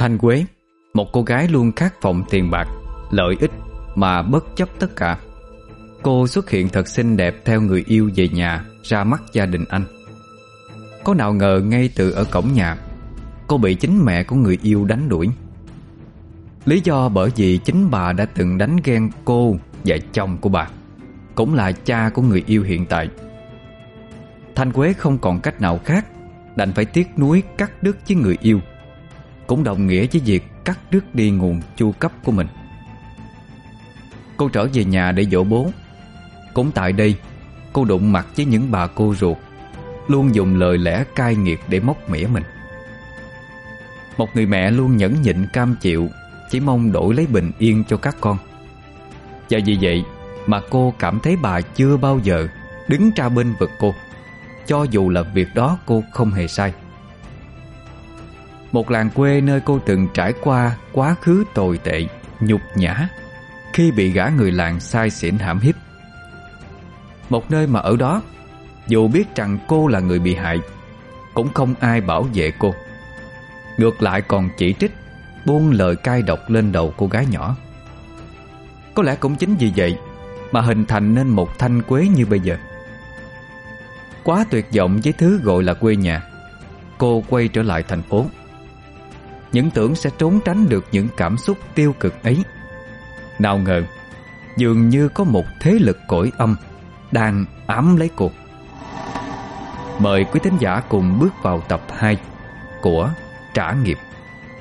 Thanh Quế, Một cô gái luôn khát vọng tiền bạc, Lợi ích mà bất chấp tất cả. Cô xuất hiện thật xinh đẹp Theo người yêu về nhà, Ra mắt gia đình anh. Có nào ngờ ngay từ ở cổng nhà, Cô bị chính mẹ của người yêu đánh đuổi. Lý do bởi vì chính bà đã từng đánh ghen cô và chồng của bà, Cũng là cha của người yêu hiện tại. Thanh Quế không còn cách nào khác, Đành phải tiếc nuối cắt đứt với người yêu. Cũng đồng nghĩa với việc cắt đứt đi nguồn chu cấp của mình. Cô trở về nhà để dỗ bố. Cũng tại đây, Cô đụng mặt với những bà cô ruột, Luôn dùng lời lẽ cay nghiệt để móc mỉa mình. Một người mẹ luôn nhẫn nhịn cam chịu, Chỉ mong đổi lấy bình yên cho các con. Và vì vậy mà cô cảm thấy bà chưa bao giờ đứng ra bên vực cô, Cho dù là việc đó cô không hề sai. Một làng quê nơi cô từng trải qua quá khứ tồi tệ, nhục nhã Khi bị gã người làng sai xỉn hãm hiếp. Một nơi mà ở đó Dù biết rằng cô là người bị hại Cũng không ai bảo vệ cô. Ngược lại còn chỉ trích Buông lời cay độc lên đầu cô gái nhỏ. Có lẽ cũng chính vì vậy Mà hình thành nên một thanh quế như bây giờ. Quá tuyệt vọng với thứ gọi là quê nhà Cô quay trở lại thành phố. Những tưởng sẽ trốn tránh được những cảm xúc tiêu cực ấy Nào ngờ, Dường như có một thế lực cõi âm Đang ám lấy cuộc. Mời quý thính giả cùng bước vào tập 2 Của Trả Nghiệp,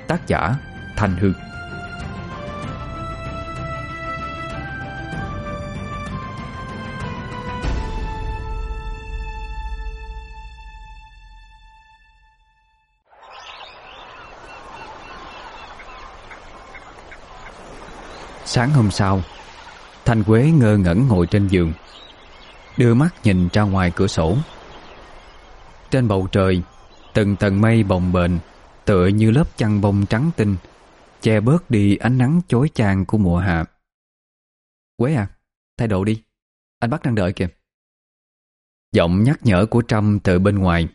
Tác giả Thanh Hương Sáng hôm sau, Thanh Quế ngơ ngẩn ngồi trên giường, Đưa mắt nhìn ra ngoài cửa sổ. Trên bầu trời, Từng tầng mây bồng bềnh, Tựa như lớp chăn bông trắng tinh, Che bớt đi ánh nắng chói chang của mùa hạ. Quế à Thay đồ đi, Anh bắt đang đợi kìa. Giọng nhắc nhở của Trâm từ bên ngoài,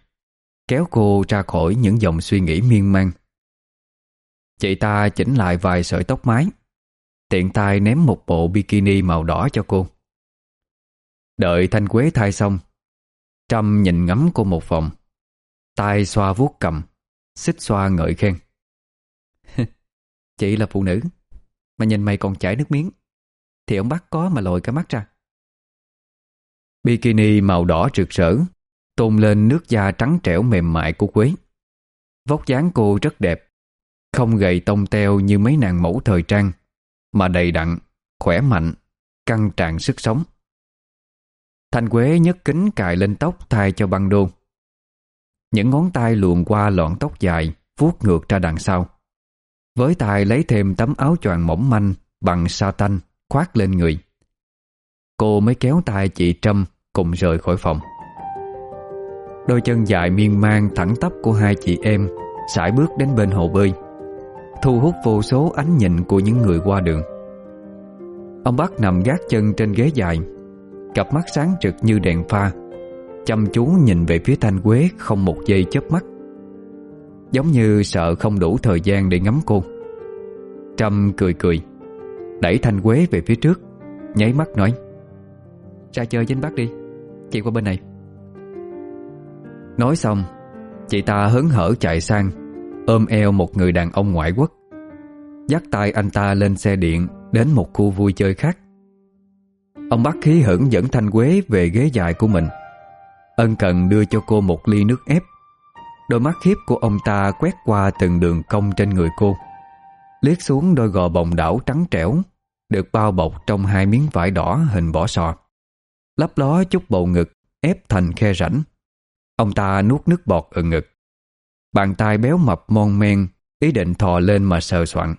Kéo cô ra khỏi những dòng suy nghĩ miên man. Chị ta chỉnh lại vài sợi tóc mái Tiện tay ném một bộ bikini màu đỏ cho cô. Đợi Thanh Quế thay xong, Trâm nhìn ngắm cô một vòng, tay xoa vuốt cầm, Xích xoa ngợi khen. Chị là phụ nữ, Mà nhìn mày còn chảy nước miếng, Thì ông bắt có mà lồi cả mắt ra. Bikini màu đỏ rực rỡ, Tôn lên nước da trắng trẻo mềm mại của Quế. Vóc dáng cô rất đẹp, Không gầy tông teo như mấy nàng mẫu thời trang. Mà đầy đặn, khỏe mạnh Căng tràn sức sống. Thanh Quế nhấc kính cài lên tóc thay cho băng đô. Những ngón tay luồn qua lọn tóc dài vuốt ngược ra đằng sau. Với tay lấy thêm tấm áo choàng mỏng manh Bằng sa tanh khoác lên người. Cô mới kéo tay chị Trâm Cùng rời khỏi phòng. Đôi chân dài miên man thẳng tắp của hai chị em sải bước đến bên hồ bơi. Thu hút vô số ánh nhìn của những người qua đường. Ông bác nằm gác chân trên ghế dài, Cặp mắt sáng trực như đèn pha, Chăm chú nhìn về phía Thanh Quế Không một giây chớp mắt. Giống như sợ không đủ thời gian để ngắm cô. Trâm cười cười, Đẩy Thanh Quế về phía trước, Nháy mắt nói, Ra chơi với anh bác đi Chị qua bên này. Nói xong, Chị ta hớn hở chạy sang Ôm eo một người đàn ông ngoại quốc. Dắt tay anh ta lên xe điện, Đến một khu vui chơi khác. Ông bác khí hững dẫn Thanh Quế về ghế dài của mình. Ân cần đưa cho cô một ly nước ép. Đôi mắt khiếp của ông ta quét qua từng đường cong trên người cô. Liếc xuống đôi gò bồng đảo trắng trẻo, Được bao bọc trong hai miếng vải đỏ hình vỏ sò. Lấp ló chút bầu ngực, ép thành khe rãnh. Ông ta nuốt nước bọt ở ngực. Bàn tay béo mập mon men Ý định thò lên mà sờ soạn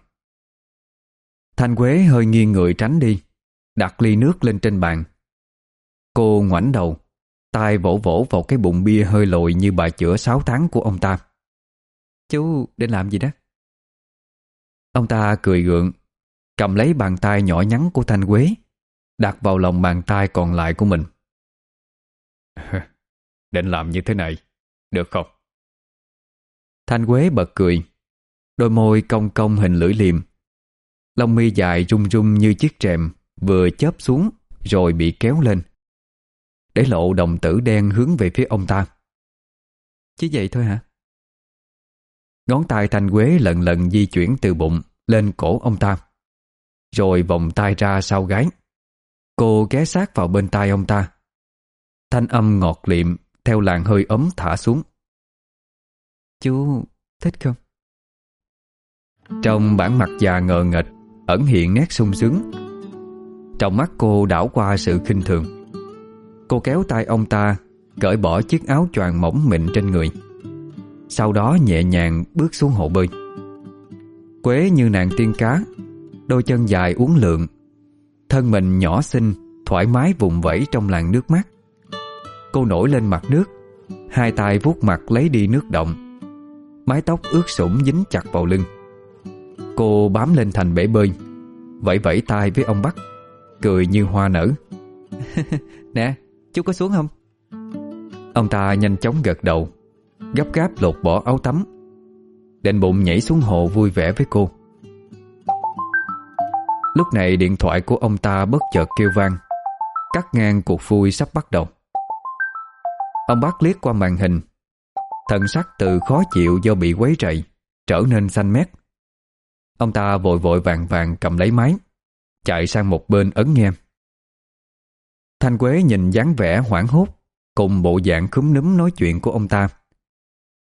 Thanh Quế hơi nghiêng người tránh đi Đặt ly nước lên trên bàn Cô ngoảnh đầu tay vỗ vỗ vào cái bụng bia hơi lồi như bà chữa 6 tháng của ông ta. Chú định làm gì đó? Ông ta cười gượng, cầm lấy bàn tay nhỏ nhắn của Thanh Quế, đặt vào lòng bàn tay còn lại của mình. định làm như thế này, được không? Thanh Quế bật cười. Đôi môi cong cong hình lưỡi liềm. Lông mi dài rung rung như chiếc rèm Vừa chớp xuống, Rồi bị kéo lên. Để lộ đồng tử đen hướng về phía ông ta. Chỉ vậy thôi hả? Ngón tay Thanh Quế lần lần di chuyển từ bụng Lên cổ ông ta. Rồi vòng tay ra sau gái. Cô ghé sát vào bên tai ông ta. Thanh âm ngọt liệm, Theo làn hơi ấm thả xuống. Chú thích không? Trong bản mặt già ngờ nghệch, Ẩn hiện nét sung sướng. Trong mắt cô đảo qua sự khinh thường. Cô kéo tay ông ta, Cởi bỏ chiếc áo choàng mỏng mịn trên người. Sau đó nhẹ nhàng bước xuống hồ bơi. Quế như nàng tiên cá, Đôi chân dài uốn lượn. Thân mình nhỏ xinh, Thoải mái vùng vẫy trong làn nước mát. Cô nổi lên mặt nước, Hai tay vuốt mặt lấy đi nước động. Mái tóc ướt sũng dính chặt vào lưng. Cô bám lên thành bể bơi Vẫy vẫy tay với ông Bắc Cười như hoa nở. Nè, chú có xuống không? Ông ta nhanh chóng gật đầu Gấp gáp lột bỏ áo tắm Định bụng nhảy xuống hồ vui vẻ với cô. Lúc này điện thoại của ông ta bất chợt kêu vang Cắt ngang cuộc vui sắp bắt đầu. Ông Bắc liếc qua màn hình Thần sắc từ khó chịu do bị quấy rầy, Trở nên xanh mét. Ông ta vội vội vàng vàng cầm lấy máy, Chạy sang một bên ấn nghe. Thanh Quế nhìn dáng vẻ hoảng hốt, Cùng bộ dạng khúm núm nói chuyện của ông ta.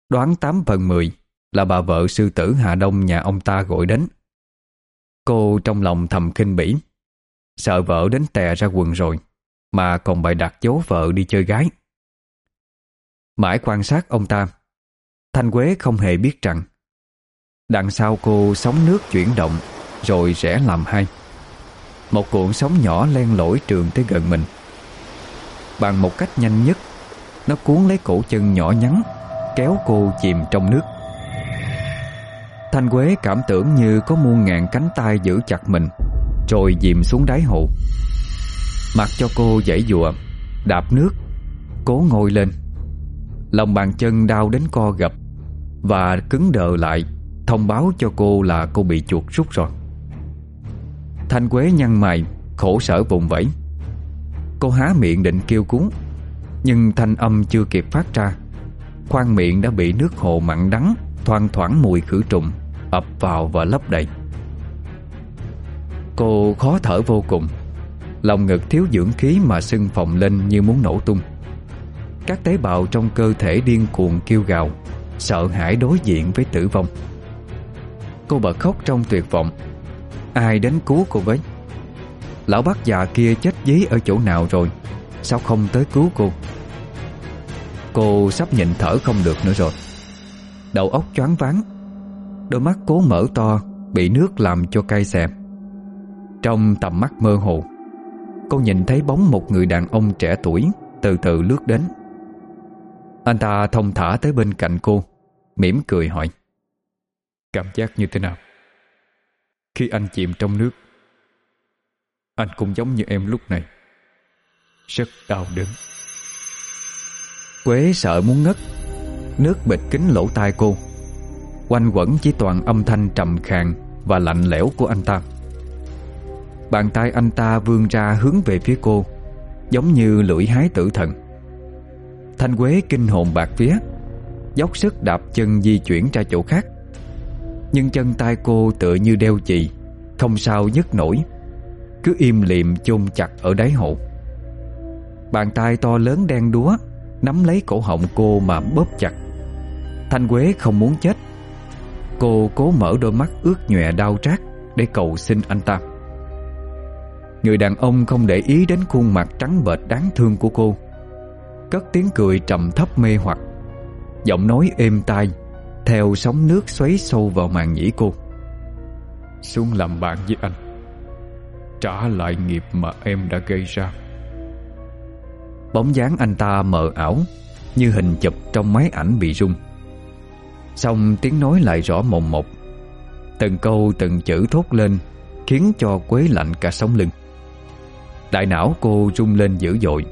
Đoán 8 phần 10 Là bà vợ sư tử Hà Đông nhà ông ta gọi đến. Cô trong lòng thầm kinh bỉ, Sợ vợ đến tè ra quần rồi, Mà còn bày đặt dấu vợ đi chơi gái. Mãi quan sát ông ta. Thanh Quế không hề biết rằng, Đằng sau cô sóng nước chuyển động Rồi rẽ làm hai. Một cuộn sóng nhỏ len lỏi trường tới gần mình. Bằng một cách nhanh nhất, Nó cuốn lấy cổ chân nhỏ nhắn, Kéo cô chìm trong nước. Thanh Quế cảm tưởng như có muôn ngàn cánh tay giữ chặt mình, Rồi dìm xuống đáy hồ. Mặc cho cô dãy dùa Đạp nước, Cố ngồi lên. Lòng bàn chân đau đến co gập Và cứng đờ lại, Thông báo cho cô là cô bị chuột rút rồi. Thanh Quế nhăn mày, Khổ sở vùng vẫy. Cô há miệng định kêu cuốn Nhưng thanh âm chưa kịp phát ra. Khoang miệng đã bị nước hồ mặn đắng, Thoang thoảng mùi khử trùng, ập vào và lấp đầy. Cô khó thở vô cùng, Lòng ngực thiếu dưỡng khí mà sưng phồng lên như muốn nổ tung. Các tế bào trong cơ thể điên cuồng kêu gào, Sợ hãi đối diện với tử vong. Cô bật khóc trong tuyệt vọng. Ai đến cứu cô với? Lão bác già kia chết dí ở chỗ nào rồi? Sao không tới cứu cô? Cô sắp nhịn thở không được nữa rồi. Đầu óc choáng váng. Đôi mắt cố mở to, Bị nước làm cho cay xè. Trong tầm mắt mơ hồ, Cô nhìn thấy bóng một người đàn ông trẻ tuổi Từ từ lướt đến. Anh ta thông thả tới bên cạnh cô mỉm cười hỏi. Cảm giác như thế nào? Khi anh chìm trong nước Anh cũng giống như em lúc này. Rất đau đớn. Quế sợ muốn ngất. Nước bịt kín lỗ tai cô. Quanh quẩn chỉ toàn âm thanh trầm khàn Và lạnh lẽo của anh ta. Bàn tay anh ta vươn ra hướng về phía cô Giống như lưỡi hái tử thần Thanh Quế kinh hồn bạc vía, Dốc sức đạp chân di chuyển ra chỗ khác. Nhưng chân tay cô tựa như đeo chì, Không sao nhấc nổi, Cứ im liệm chôn chặt ở đáy hộ Bàn tay to lớn đen đúa Nắm lấy cổ họng cô mà bóp chặt. Thanh Quế không muốn chết. Cô cố mở đôi mắt ướt nhòe đau trát Để cầu xin anh ta. Người đàn ông không để ý đến khuôn mặt trắng bệch đáng thương của cô. Cất tiếng cười trầm thấp mê hoặc. Giọng nói êm tai, Theo sóng nước xoáy sâu vào màn nhĩ cô. Xuống làm bạn với anh. Trả lại nghiệp mà em đã gây ra. Bóng dáng anh ta mờ ảo, Như hình chụp trong máy ảnh bị rung. Xong tiếng nói lại rõ mồm một. Từng câu, từng chữ thốt lên, Khiến cho quế lạnh cả sống lưng. Đại não cô rung lên dữ dội.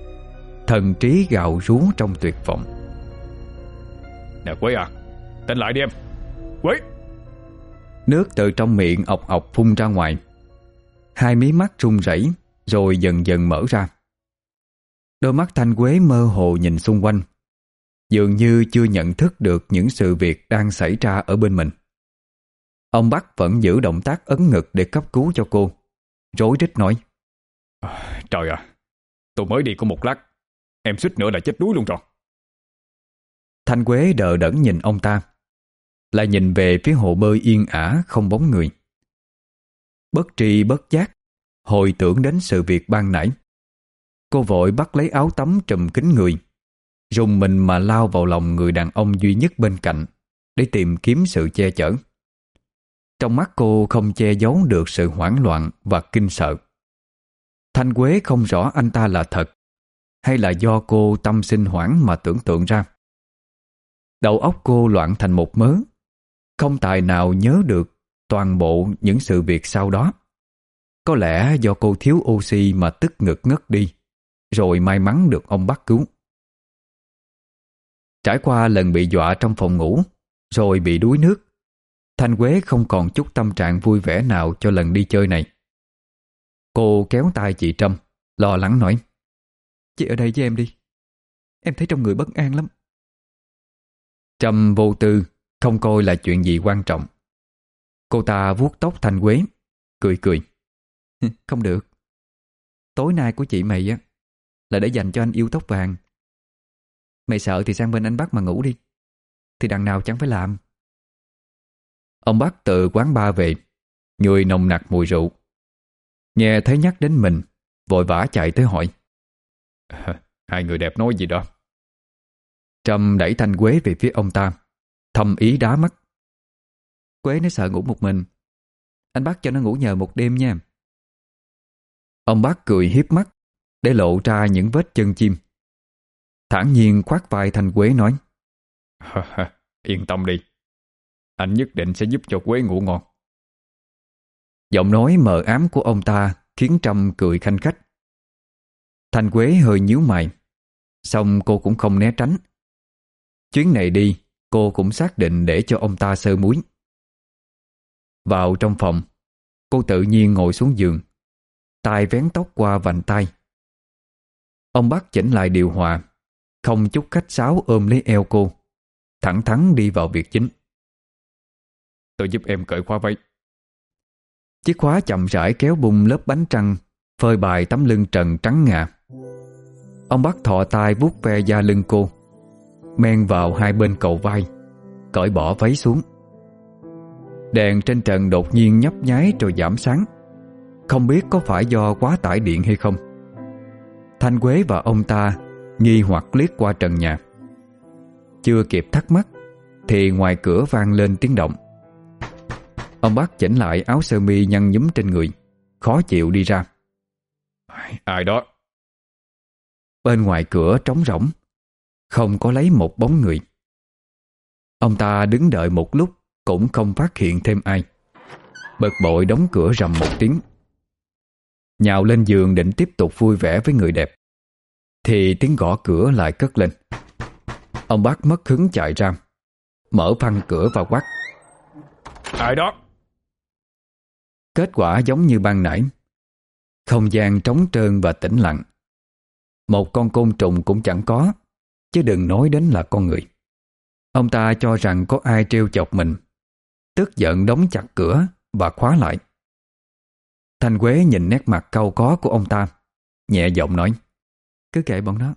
Thần trí gào rú trong tuyệt vọng. Nè Quế à Tỉnh lại đi em. Quế. Nước từ trong miệng ọc ọc phun ra ngoài. Hai mí mắt run rẩy Rồi dần dần mở ra. Đôi mắt Thanh Quế mơ hồ nhìn xung quanh. Dường như chưa nhận thức được những sự việc đang xảy ra ở bên mình. Ông Bắc vẫn giữ động tác ấn ngực để cấp cứu cho cô. Rối rít nói. À, Trời à Tôi mới đi có một lát Em suýt nữa là chết đuối luôn rồi. Thanh Quế đờ đẫn nhìn ông ta, Lại nhìn về phía hồ bơi yên ả không bóng người. Bất tri bất giác, Hồi tưởng đến sự việc ban nãy. Cô vội bắt lấy áo tắm trùm kín người dùng mình mà lao vào lòng người đàn ông duy nhất bên cạnh Để tìm kiếm sự che chở. Trong mắt cô không che giấu được sự hoảng loạn và kinh sợ. Thanh Quế không rõ anh ta là thật hay là do cô tâm sinh hoảng mà tưởng tượng ra? Đầu óc cô loạn thành một mớ. Không tài nào nhớ được toàn bộ những sự việc sau đó. Có lẽ do cô thiếu oxy mà tức ngực ngất đi, Rồi may mắn được ông bắt cứu. Trải qua lần bị dọa trong phòng ngủ, Rồi bị đuối nước, Thanh Quế không còn chút tâm trạng vui vẻ nào cho lần đi chơi này. Cô kéo tay chị Trâm, Lo lắng nói Chị ở đây với em đi. Em thấy trong người bất an lắm. Trâm vô tư Không coi là chuyện gì quan trọng. Cô ta vuốt tóc Thanh Quế Cười cười. Không được. Tối nay của chị mày á Là để dành cho anh yêu tóc vàng. Mày sợ thì sang bên anh Bắc mà ngủ đi. Thì đằng nào chẳng phải làm. Ông Bắc từ quán ba về Người nồng nặc mùi rượu. Nghe thấy nhắc đến mình Vội vã chạy tới hỏi Hai người đẹp nói gì đó? Trâm đẩy Thanh Quế về phía ông ta, thầm ý đá mắt. Quế nó sợ ngủ một mình. Anh bắt cho nó ngủ nhờ một đêm nha. Ông bác cười hiếp mắt, Để lộ ra những vết chân chim. Thản nhiên khoát vai Thanh Quế nói, Yên tâm đi. Anh nhất định sẽ giúp cho Quế ngủ ngon. Giọng nói mờ ám của ông ta Khiến Trâm cười khanh khách. Thanh Quế hơi nhíu mày. Xong cô cũng không né tránh. Chuyến này đi, Cô cũng xác định để cho ông ta sơ muối. Vào trong phòng, Cô tự nhiên ngồi xuống giường, tay vén tóc qua vành tay. Ông bác chỉnh lại điều hòa, Không chút khách sáo ôm lấy eo cô, Thẳng thắn đi vào việc chính. Tôi giúp em cởi khóa váy. Chiếc khóa chậm rãi kéo bung lớp bánh trăng Phơi bài tấm lưng trần trắng ngà. Ông bắt thọ tay vuốt ve da lưng cô, Men vào hai bên cầu vai, Cởi bỏ váy xuống. Đèn trên trần đột nhiên nhấp nháy rồi giảm sáng. Không biết có phải do quá tải điện hay không. Thanh Quế và ông ta Nghi hoặc liếc qua trần nhà. Chưa kịp thắc mắc, Thì ngoài cửa vang lên tiếng động. Ông bắt chỉnh lại áo sơ mi nhăn nhúm trên người, Khó chịu đi ra. Ai đó? Bên ngoài cửa trống rỗng Không có lấy một bóng người. Ông ta đứng đợi một lúc Cũng không phát hiện thêm ai. Bật bội đóng cửa rầm một tiếng. Nhào lên giường định tiếp tục vui vẻ với người đẹp. Thì tiếng gõ cửa lại cất lên. Ông bác mất hứng chạy ra Mở phăng cửa và quát. Ai đó? Kết quả giống như ban nãy không gian trống trơn và tĩnh lặng. Một con côn trùng cũng chẳng có, Chứ đừng nói đến là con người. Ông ta cho rằng có ai trêu chọc mình, Tức giận đóng chặt cửa Và khóa lại. Thanh Quế nhìn nét mặt cau có của ông ta, Nhẹ giọng nói, Cứ kệ bọn nó,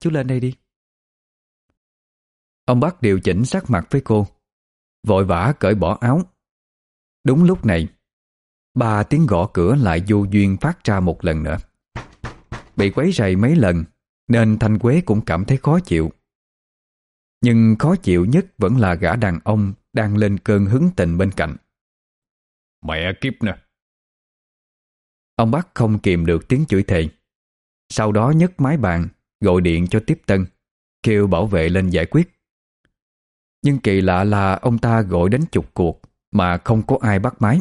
Chú lên đây đi. Ông bắt điều chỉnh sắc mặt với cô, Vội vã cởi bỏ áo. Đúng lúc này Ba tiếng gõ cửa lại vô duyên phát ra một lần nữa. Bị quấy rầy mấy lần Nên Thanh Quế cũng cảm thấy khó chịu. Nhưng khó chịu nhất vẫn là gã đàn ông Đang lên cơn hứng tình bên cạnh. Mẹ kiếp nè. Ông bắt không kìm được tiếng chửi thề. Sau đó nhấc máy bàn Gọi điện cho tiếp tân Kêu bảo vệ lên giải quyết. Nhưng kỳ lạ là ông ta gọi đến chục cuộc Mà không có ai bắt máy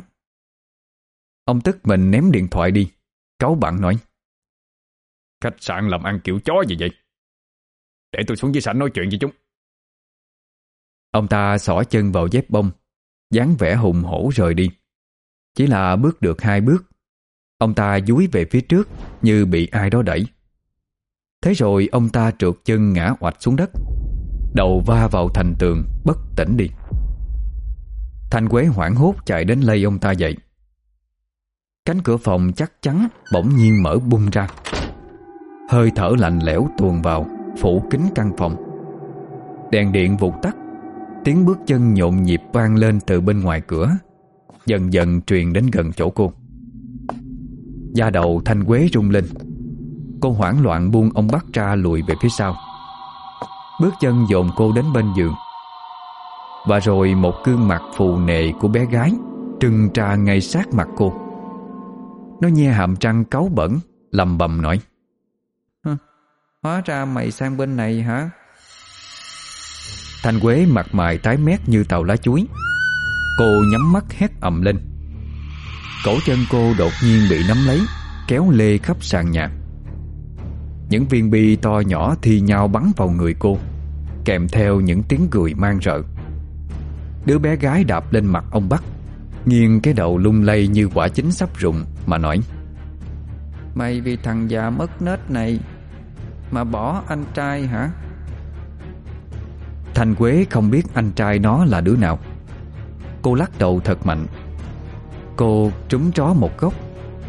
Ông tức mình ném điện thoại đi Cáu bạn nói Khách sạn làm ăn kiểu chó gì vậy Để tôi xuống dưới sảnh nói chuyện với chúng Ông ta xỏ chân vào dép bông dáng vẻ hùng hổ rời đi. Chỉ là bước được hai bước, ông ta dúi về phía trước như bị ai đó đẩy. Thế rồi ông ta trượt chân ngã oạch xuống đất, đầu va vào thành tường, bất tỉnh đi. Thanh Quế hoảng hốt chạy đến lây ông ta dậy. Cánh cửa phòng chắc chắn bỗng nhiên mở bung ra. Hơi thở lạnh lẽo tuồn vào, phủ kín căn phòng. Đèn điện vụt tắt, tiếng bước chân nhộn nhịp vang lên từ bên ngoài cửa, dần dần truyền đến gần chỗ cô. Da đầu Thanh Quế rung lên. Cô hoảng loạn buông ông bắt ra lùi về phía sau. Bước chân dồn cô đến bên giường và rồi một gương mặt phù nề của bé gái Trừng ra ngay sát mặt cô nó nhe hàm trăng cáu bẩn lầm bầm nói. Hóa ra mày sang bên này hả? Thanh Quế mặt mày tái mét như tàu lá chuối. Cô nhắm mắt hét ầm lên. Cổ chân cô đột nhiên bị nắm lấy Kéo lê khắp sàn nhà. Những viên bi to nhỏ thi nhau bắn vào người cô Kèm theo những tiếng cười mang rợ. Đứa bé gái đạp lên mặt ông Bắc Nghiêng cái đầu lung lay như quả chín sắp rụng Mà nói Mày vì thằng già mất nết này Mà bỏ anh trai hả? Thanh Quế không biết anh trai nó là đứa nào. Cô lắc đầu thật mạnh. Cô trúng chó một góc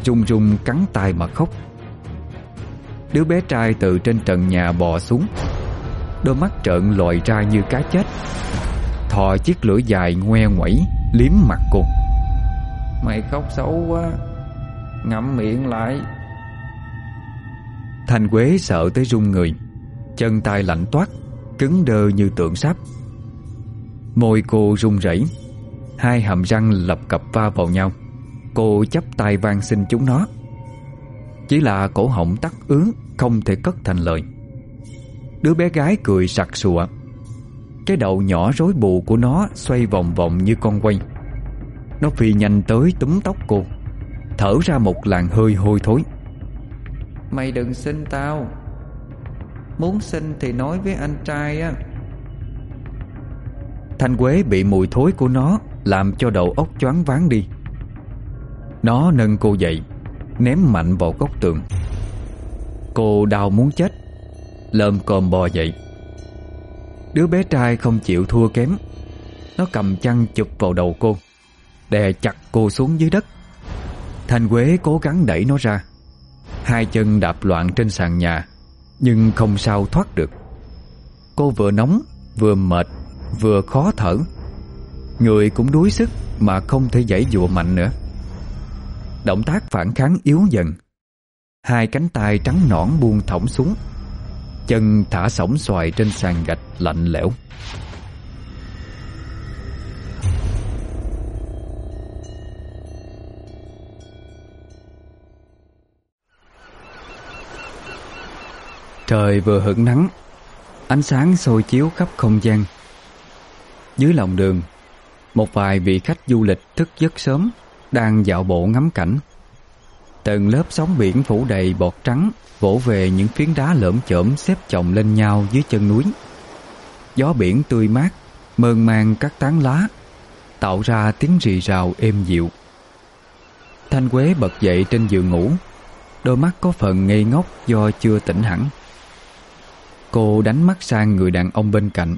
Rung rung cắn tay mà khóc. Đứa bé trai từ trên trần nhà bò xuống Đôi mắt trợn lòi ra như cá chết. Thò chiếc lưỡi dài ngoe ngoẩy Liếm mặt cô. Mày khóc xấu quá Ngậm miệng lại. Thanh Quế sợ tới run người Chân tay lạnh toát Cứng đơ như tượng sáp. Môi cô run rẩy Hai hàm răng lập cập va vào nhau. Cô chấp tay van xin chúng nó. Chỉ là cổ họng tắc ứ, Không thể cất thành lời. Đứa bé gái cười sặc sụa. Cái đầu nhỏ rối bù của nó xoay vòng vòng như con quay. Nó phi nhanh tới túm tóc cô. Thở ra một làn hơi hôi thối. Mày đừng xin tao. Muốn xin thì nói với anh trai á. Thanh Quế bị mùi thối của nó Làm cho đầu óc choáng váng đi. Nó nâng cô dậy Ném mạnh vào góc tường. Cô đau muốn chết Lơm còm bò dậy. Đứa bé trai không chịu thua kém Nó cầm chăn chụp vào đầu cô Đè chặt cô xuống dưới đất Thanh Quế cố gắng đẩy nó ra. Hai chân đạp loạn trên sàn nhà, Nhưng không sao thoát được. Cô vừa nóng, Vừa mệt, Vừa khó thở. Người cũng đuối sức Mà không thể dãy dụa mạnh nữa. Động tác phản kháng yếu dần. Hai cánh tay trắng nõn buông thõng xuống. Chân thả sổng xoài trên sàn gạch lạnh lẽo. Trời vừa hưởng nắng, Ánh sáng sôi chiếu khắp không gian. Dưới lòng đường, Một vài vị khách du lịch thức giấc sớm Đang dạo bộ ngắm cảnh. Từng lớp sóng biển phủ đầy bọt trắng Vỗ về những phiến đá lởm chởm xếp chồng lên nhau dưới chân núi. Gió biển tươi mát, Mơn mang các tán lá, Tạo ra tiếng rì rào êm dịu. Thanh Quế bật dậy trên giường ngủ, Đôi mắt có phần ngây ngốc do chưa tỉnh hẳn. Cô đánh mắt sang người đàn ông bên cạnh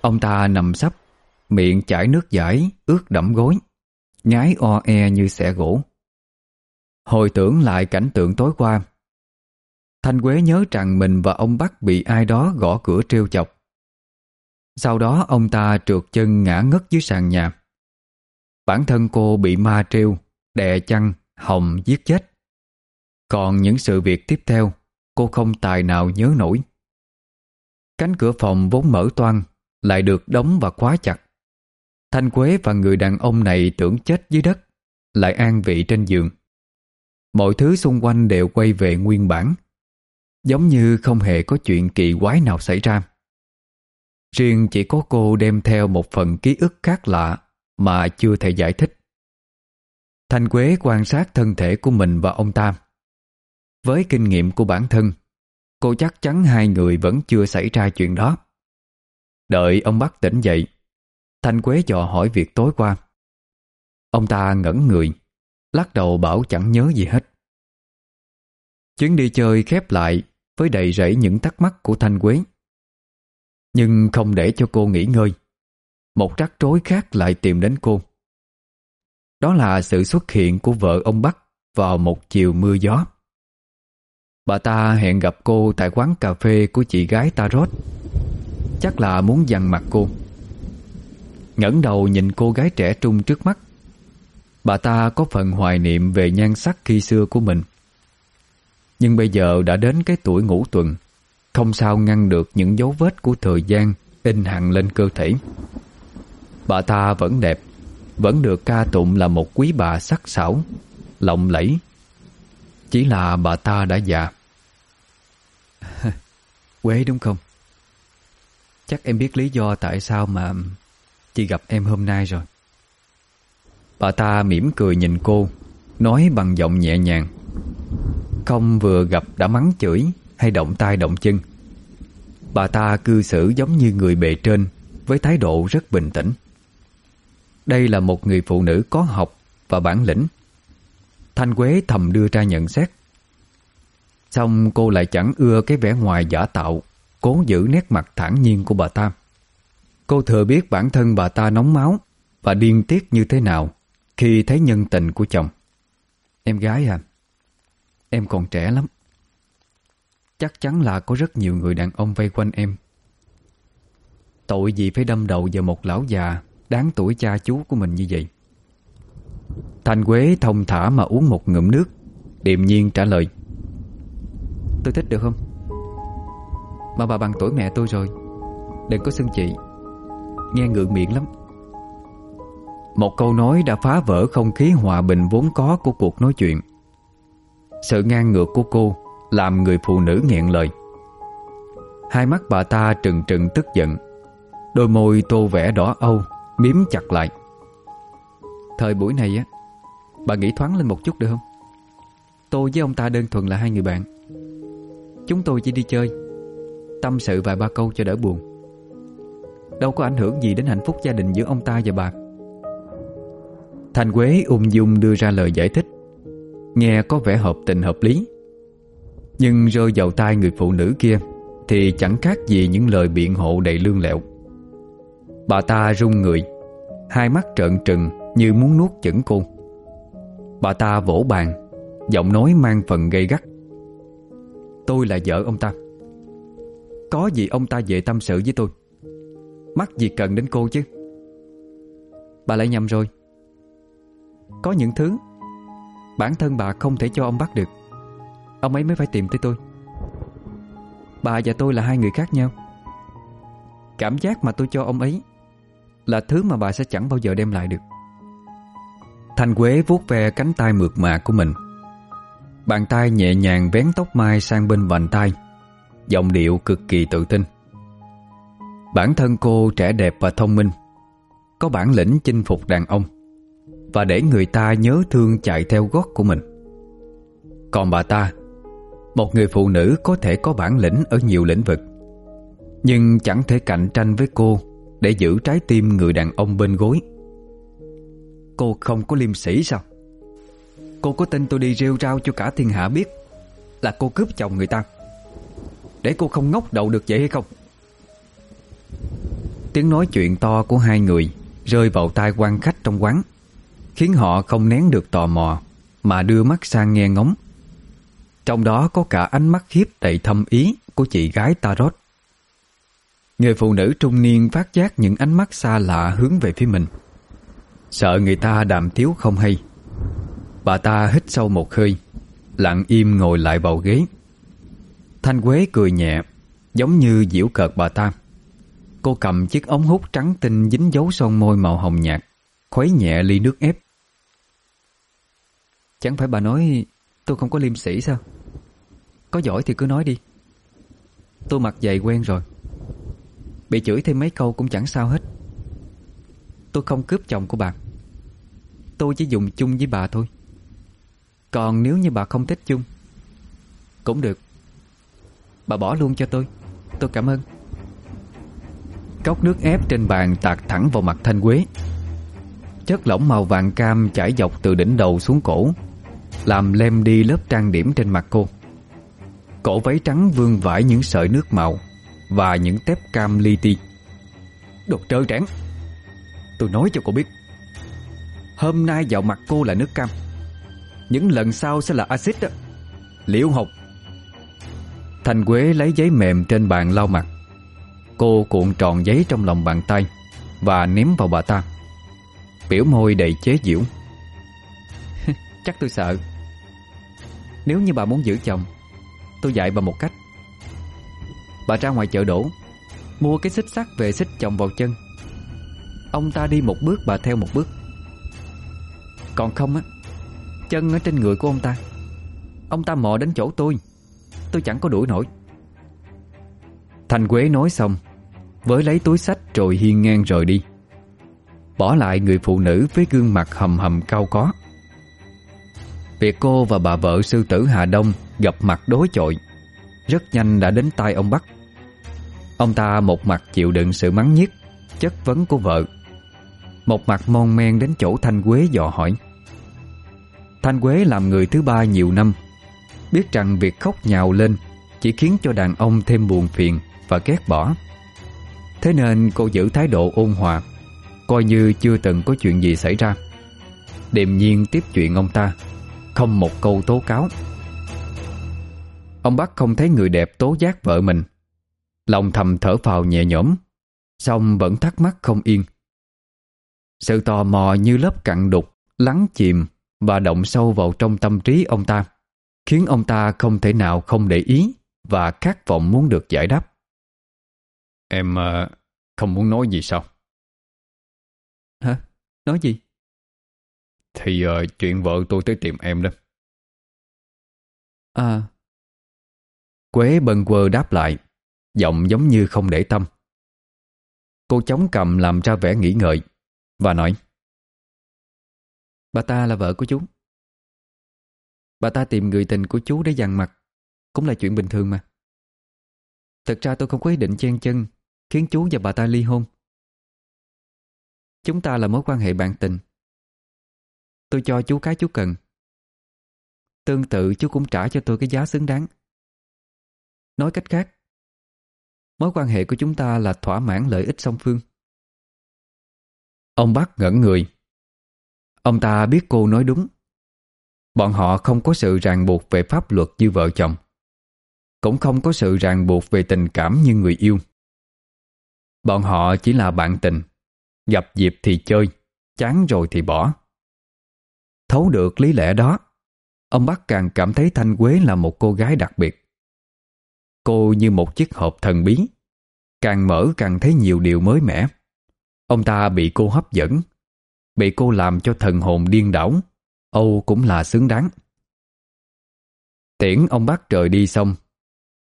Ông ta nằm sấp Miệng chảy nước giải Ướt đẫm gối Nhái o e như xẻ gỗ Hồi tưởng lại cảnh tượng tối qua Thanh Quế nhớ rằng mình và ông Bắc bị ai đó gõ cửa trêu chọc. Sau đó ông ta trượt chân ngã ngất dưới sàn nhà. Bản thân cô bị ma trêu, đè chăn, hồng giết chết. Còn những sự việc tiếp theo, cô không tài nào nhớ nổi. Cánh cửa phòng vốn mở toang, lại được đóng và khóa chặt. Thanh Quế và người đàn ông này tưởng chết dưới đất, lại an vị trên giường. Mọi thứ xung quanh đều quay về nguyên bản. Giống như không hề có chuyện kỳ quái nào xảy ra. Riêng chỉ có cô đem theo một phần ký ức khác lạ mà chưa thể giải thích. Thanh Quế quan sát thân thể của mình và ông Tam. Với kinh nghiệm của bản thân, cô chắc chắn hai người vẫn chưa xảy ra chuyện đó. Đợi ông bắt tỉnh dậy, Thanh Quế dò hỏi việc tối qua. Ông ta ngẩn người Lắc đầu bảo chẳng nhớ gì hết. Chuyến đi chơi khép lại Với đầy rẫy những thắc mắc của Thanh Quế. Nhưng không để cho cô nghỉ ngơi Một rắc rối khác lại tìm đến cô. Đó là sự xuất hiện của vợ ông Bắc Vào một chiều mưa gió. Bà ta hẹn gặp cô tại quán cà phê của chị gái Tarot Chắc là muốn dằn mặt cô. Ngẩng đầu nhìn cô gái trẻ trung trước mắt. Bà ta có phần hoài niệm về nhan sắc khi xưa của mình. Nhưng bây giờ đã đến cái tuổi ngũ tuần, Không sao ngăn được những dấu vết của thời gian In hằn lên cơ thể. Bà ta vẫn đẹp, Vẫn được ca tụng là một quý bà sắc sảo, Lộng lẫy chỉ là bà ta đã già. Quế đúng không? Chắc em biết lý do tại sao mà Chị gặp em hôm nay rồi. Bà ta mỉm cười nhìn cô Nói bằng giọng nhẹ nhàng. Không vừa gặp đã mắng chửi Hay động tay động chân. Bà ta cư xử giống như người bề trên Với thái độ rất bình tĩnh. Đây là một người phụ nữ có học Và bản lĩnh Thanh Quế thầm đưa ra nhận xét. Xong cô lại chẳng ưa cái vẻ ngoài giả tạo, Cố giữ nét mặt thản nhiên của bà ta. Cô thừa biết bản thân bà ta nóng máu Và điên tiết như thế nào Khi thấy nhân tình của chồng. Em gái à Em còn trẻ lắm. Chắc chắn là có rất nhiều người đàn ông vây quanh em. Tội gì phải đâm đầu vào một lão già Đáng tuổi cha chú của mình như vậy? Thanh Quế thông thả mà uống một ngụm nước, Điềm nhiên trả lời. Tôi thích được không? Mà bà bằng tuổi mẹ tôi rồi, Đừng có xưng chị. Nghe ngượng miệng lắm. Một câu nói đã phá vỡ không khí hòa bình vốn có của cuộc nói chuyện. Sự ngang ngược của cô Làm người phụ nữ nghẹn lời. Hai mắt bà ta trừng trừng tức giận, Đôi môi tô vẽ đỏ âu Miếm chặt lại. Thời buổi này á, Bà nghĩ thoáng lên một chút được không? Tôi với ông ta đơn thuần là hai người bạn. Chúng tôi chỉ đi chơi, Tâm sự vài ba câu cho đỡ buồn. Đâu có ảnh hưởng gì đến hạnh phúc gia đình giữa ông ta và bà. Thành Quế ung dung đưa ra lời giải thích, Nghe có vẻ hợp tình hợp lý. Nhưng rơi vào tai người phụ nữ kia Thì chẳng khác gì những lời biện hộ đầy lương lẹo. Bà ta run người, Hai mắt trợn trừng như muốn nuốt chửng cô. Bà ta vỗ bàn, Giọng nói mang phần gây gắt. Tôi là vợ ông ta. Có gì ông ta về tâm sự với tôi? Mắc gì cần đến cô chứ? Bà lại nhầm rồi. Có những thứ Bản thân bà không thể cho ông bắt được. Ông ấy mới phải tìm tới tôi. Bà và tôi là hai người khác nhau. Cảm giác mà tôi cho ông ấy Là thứ mà bà sẽ chẳng bao giờ đem lại được. Thanh Quế vuốt ve cánh tay mượt mà của mình. Bàn tay nhẹ nhàng vén tóc mai sang bên vành tay, Giọng điệu cực kỳ tự tin. Bản thân cô trẻ đẹp và thông minh, Có bản lĩnh chinh phục đàn ông Và để người ta nhớ thương chạy theo gót của mình. Còn bà ta, Một người phụ nữ có thể có bản lĩnh ở nhiều lĩnh vực, Nhưng chẳng thể cạnh tranh với cô Để giữ trái tim người đàn ông bên gối. Cô không có liêm sĩ sao? Cô có tin tôi đi rêu rao cho cả thiên hạ biết Là cô cướp chồng người ta, Để cô không ngốc đầu được vậy hay không? Tiếng nói chuyện to của hai người Rơi vào tai quan khách trong quán, Khiến họ không nén được tò mò Mà đưa mắt sang nghe ngóng. Trong đó có cả ánh mắt hiếp đầy thâm ý Của chị gái Tarot. Người phụ nữ trung niên phát giác những ánh mắt xa lạ hướng về phía mình. Sợ người ta đàm tiếu không hay. Bà ta hít sâu một hơi, Lặng im ngồi lại vào ghế. Thanh Quế cười nhẹ, Giống như diễu cợt bà ta. Cô cầm chiếc ống hút trắng tinh Dính dấu son môi màu hồng nhạt, Khuấy nhẹ ly nước ép. Chẳng phải bà nói, Tôi không có liêm sĩ sao? Có giỏi thì cứ nói đi. Tôi mặc dày quen rồi. Bị chửi thêm mấy câu cũng chẳng sao hết. Tôi không cướp chồng của bà. Tôi chỉ dùng chung với bà thôi. Còn nếu như bà không thích chung, Cũng được. Bà bỏ luôn cho tôi. Tôi cảm ơn. Cốc nước ép trên bàn tạt thẳng vào mặt Thanh Quế. Chất lỏng màu vàng cam chảy dọc từ đỉnh đầu xuống cổ, Làm lem đi lớp trang điểm trên mặt cô. Cổ váy trắng vương vãi những sợi nước màu Và những tép cam li ti. Đồ trơ trẽn Tôi nói cho cô biết. Hôm nay vào mặt cô là nước cam. Những lần sau sẽ là axit đó. Liễu Hồng? Thành Quế lấy giấy mềm trên bàn lau mặt. Cô cuộn tròn giấy trong lòng bàn tay Và ném vào bà ta. Biểu môi đầy chế giễu. Chắc tôi sợ. Nếu như bà muốn giữ chồng, Tôi dạy bà một cách. Bà ra ngoài chợ đổ, Mua cái xích sắt về xích chồng vào chân. Ông ta đi một bước bà theo một bước. Còn không á, Chân ở trên người của ông ta Ông ta mò đến chỗ tôi. Tôi chẳng có đuổi nổi. Thành Quế nói xong, Với lấy túi sách rồi hiên ngang rời đi. Bỏ lại người phụ nữ với gương mặt hầm hầm cao có. Việc cô và bà vợ sư tử Hà Đông gặp mặt đối chọi, Rất nhanh đã đến tay ông Bắc. Ông ta một mặt chịu đựng sự mắng nhiếc, Chất vấn của vợ. Một mặt mon men đến chỗ Thanh Quế dò hỏi. Thanh Quế làm người thứ ba nhiều năm. Biết rằng việc khóc nhào lên Chỉ khiến cho đàn ông thêm buồn phiền Và ghét bỏ. Thế nên cô giữ thái độ ôn hòa, Coi như chưa từng có chuyện gì xảy ra. Điềm nhiên tiếp chuyện ông ta, Không một câu tố cáo. Ông Bắc không thấy người đẹp tố giác vợ mình. Lòng thầm thở phào nhẹ nhõm Xong vẫn thắc mắc không yên. Sự tò mò như lớp cặn đục Lắng chìm Và động sâu vào trong tâm trí ông ta Khiến ông ta không thể nào không để ý Và khát vọng muốn được giải đáp Em uh, không muốn nói gì sao? Hả? Nói gì? Thì uh, chuyện vợ tôi tới tìm em đó À Quế bần quơ đáp lại Giọng giống như không để tâm Cô chống cầm làm ra vẻ nghĩ ngợi và nói, Bà ta là vợ của chú. Bà ta tìm người tình của chú để dằn mặt, Cũng là chuyện bình thường mà. Thật ra tôi không có ý định chen chân Khiến chú và bà ta ly hôn. Chúng ta là mối quan hệ bạn tình. Tôi cho chú cái chú cần. Tương tự chú cũng trả cho tôi cái giá xứng đáng. Nói cách khác, Mối quan hệ của chúng ta là thỏa mãn lợi ích song phương. Ông bác ngẩn người. Ông ta biết cô nói đúng. Bọn họ không có sự ràng buộc về pháp luật như vợ chồng. Cũng không có sự ràng buộc về tình cảm như người yêu. Bọn họ chỉ là bạn tình. Gặp dịp thì chơi, Chán rồi thì bỏ. Thấu được lý lẽ đó, Ông Bắc càng cảm thấy Thanh Quế là một cô gái đặc biệt. Cô như một chiếc hộp thần bí, Càng mở càng thấy nhiều điều mới mẻ. Ông ta bị cô hấp dẫn, Bị cô làm cho thần hồn điên đảo. Âu cũng là xứng đáng. Tiễn ông bác trời đi xong,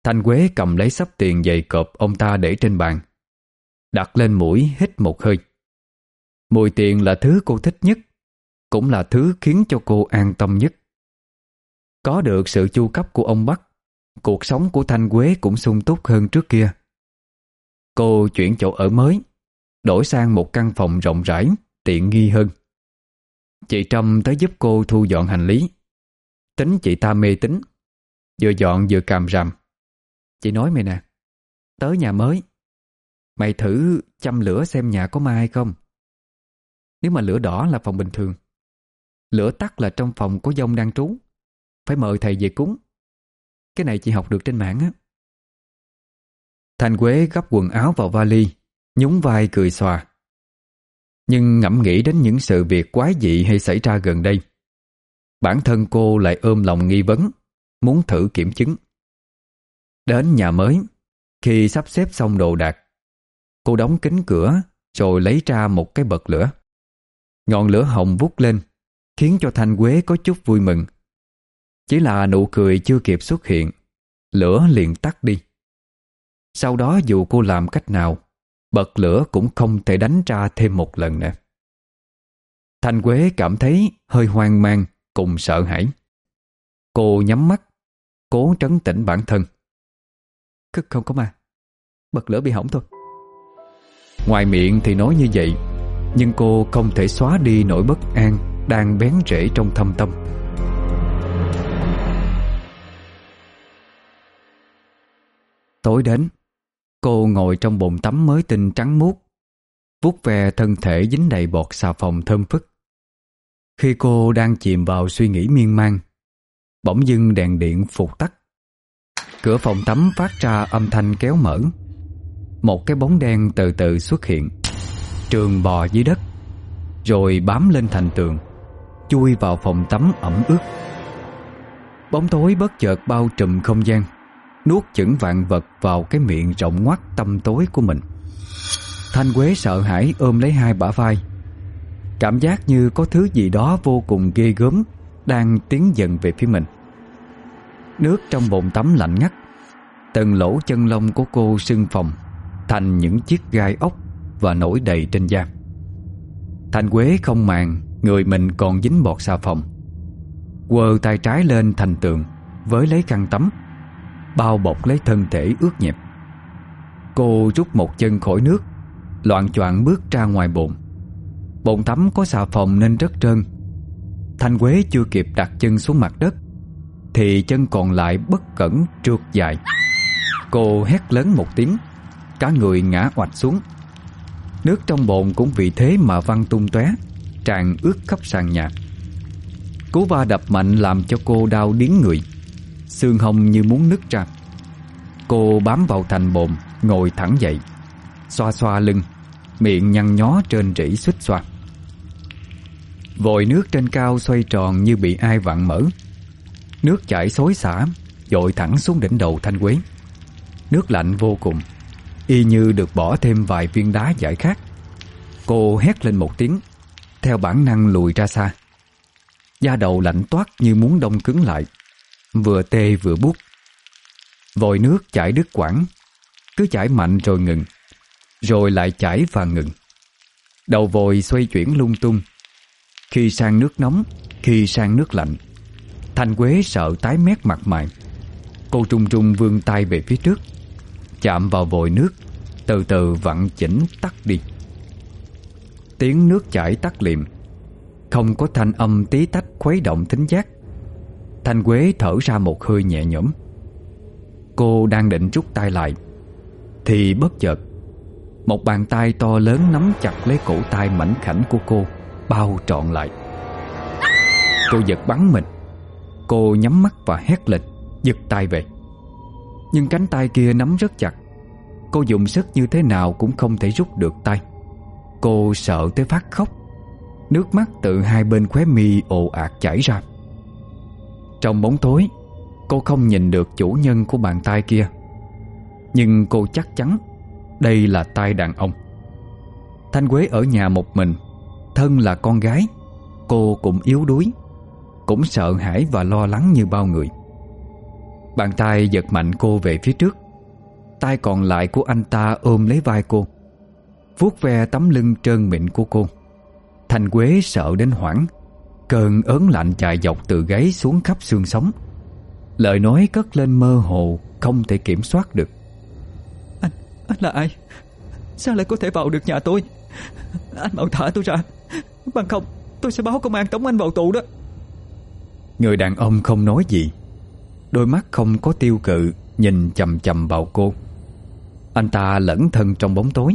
Thanh Quế cầm lấy sắp tiền dày cộp ông ta để trên bàn, Đặt lên mũi hít một hơi. Mùi tiền là thứ cô thích nhất, Cũng là thứ khiến cho cô an tâm nhất. Có được sự chu cấp của ông Bắc Cuộc sống của Thanh Quế cũng sung túc hơn trước kia. Cô chuyển chỗ ở mới. Đổi sang một căn phòng rộng rãi, Tiện nghi hơn. Chị Trâm tới giúp cô thu dọn hành lý. Tính chị ta mê tính Vừa dọn vừa càm rằm Chị nói mày nè, Tới nhà mới. Mày thử châm lửa xem nhà có ma hay không. Nếu mà lửa đỏ là phòng bình thường. Lửa tắt là trong phòng có dông đang trú. Phải mời thầy về cúng. Cái này chị học được trên mạng á. Thanh Quế gấp quần áo vào vali. Nhún vai cười xòa. Nhưng ngẫm nghĩ đến những sự việc quái dị hay xảy ra gần đây, Bản thân cô lại ôm lòng nghi vấn, Muốn thử kiểm chứng. Đến nhà mới, Khi sắp xếp xong đồ đạc, Cô đóng kính cửa Rồi lấy ra một cái bật lửa. Ngọn lửa hồng vút lên, Khiến cho Thanh Quế có chút vui mừng. Chỉ là nụ cười chưa kịp xuất hiện, Lửa liền tắt đi. Sau đó dù cô làm cách nào Bật lửa cũng không thể đánh ra thêm một lần nữa Thanh Quế cảm thấy hơi hoang mang cùng sợ hãi. Cô nhắm mắt, cố trấn tĩnh bản thân. Không có mà, bật lửa bị hỏng thôi. Ngoài miệng thì nói như vậy Nhưng cô không thể xóa đi nỗi bất an Đang bén rễ trong thâm tâm Tối đến Cô ngồi trong bồn tắm mới tinh trắng muốt, vuốt ve thân thể dính đầy bọt xà phòng thơm phức. Khi cô đang chìm vào suy nghĩ miên man, Bỗng dưng đèn điện phục tắt. Cửa phòng tắm phát ra âm thanh kéo mở. Một cái bóng đen từ từ xuất hiện, Trường bò dưới đất, Rồi bám lên thành tường, Chui vào phòng tắm ẩm ướt. Bóng tối bất chợt bao trùm không gian. Nuốt chửng vạn vật vào cái miệng rộng ngoắt tâm tối của mình. Thanh Quế sợ hãi ôm lấy hai bả vai. Cảm giác như có thứ gì đó vô cùng ghê gớm Đang tiến dần về phía mình. Nước trong bồn tắm lạnh ngắt, Từng lỗ chân lông của cô sưng phồng Thành những chiếc gai ốc Và nổi đầy trên da. Thanh Quế không màng, Người mình còn dính bọt xà phòng. Quờ tay trái lên thành tường Với lấy khăn tắm. Bao bọc lấy thân thể ướt nhẹp. Cô rút một chân khỏi nước, Loạn choạng bước ra ngoài bồn. Bồn tắm có xà phòng nên rất trơn. Thanh Quế chưa kịp đặt chân xuống mặt đất, Thì chân còn lại bất cẩn trượt dài. Cô hét lớn một tiếng, Cả người ngã oạch xuống. Nước trong bồn cũng vì thế mà văng tung tóe, Tràn ướt khắp sàn nhà. Cú va đập mạnh làm cho cô đau điếng người. Xương hông như muốn nứt ra. Cô bám vào thành bồn, Ngồi thẳng dậy. Xoa xoa lưng, Miệng nhăn nhó trên rỉ xích xoa. Vòi nước trên cao xoay tròn như bị ai vặn mở. Nước chảy xối xả, Dội thẳng xuống đỉnh đầu Thanh Quế. Nước lạnh vô cùng, Y như được bỏ thêm vài viên đá giải khát. Cô hét lên một tiếng, Theo bản năng lùi ra xa. Da đầu lạnh toát như muốn đông cứng lại. Vừa tê vừa bút Vòi nước chảy đứt quãng, Cứ chảy mạnh rồi ngừng, Rồi lại chảy và ngừng. Đầu vòi xoay chuyển lung tung. Khi sang nước nóng, Khi sang nước lạnh, Thanh Quế sợ tái mét mặt mày. Cô trung trung vươn tay về phía trước, Chạm vào vòi nước, Từ từ vặn chỉnh tắt đi. Tiếng nước chảy tắt liệm, Không có thanh âm tí tách khuấy động thính giác. Thanh Quế thở ra một hơi nhẹ nhõm. Cô đang định rút tay lại, Thì bất chợt, Một bàn tay to lớn nắm chặt lấy cổ tay mảnh khảnh của cô, Bao trọn lại. Cô giật bắn mình. Cô nhắm mắt và hét lên, Giật tay về. Nhưng cánh tay kia nắm rất chặt. Cô dùng sức như thế nào cũng không thể rút được tay. Cô sợ tới phát khóc. Nước mắt từ hai bên khóe mi ồ ạt chảy ra. Trong bóng tối. Cô không nhìn được chủ nhân của bàn tay kia. Nhưng cô chắc chắn Đây là tay đàn ông. Thanh Quế ở nhà một mình, Thân là con gái, Cô cũng yếu đuối, Cũng sợ hãi và lo lắng như bao người. Bàn tay giật mạnh cô về phía trước, Tay còn lại của anh ta ôm lấy vai cô, vuốt ve tấm lưng trơn mịn của cô. Thanh Quế sợ đến hoảng. Cơn ớn lạnh chạy dọc từ gáy xuống khắp xương sống. Lời nói cất lên mơ hồ Không thể kiểm soát được. Anh, anh là ai? Sao lại có thể vào được nhà tôi? Anh mau thả tôi ra. Bằng không tôi sẽ báo công an tống anh vào tù đó. Người đàn ông không nói gì. Đôi mắt không có tiêu cự Nhìn chầm chầm vào cô. Anh ta lẫn thân trong bóng tối.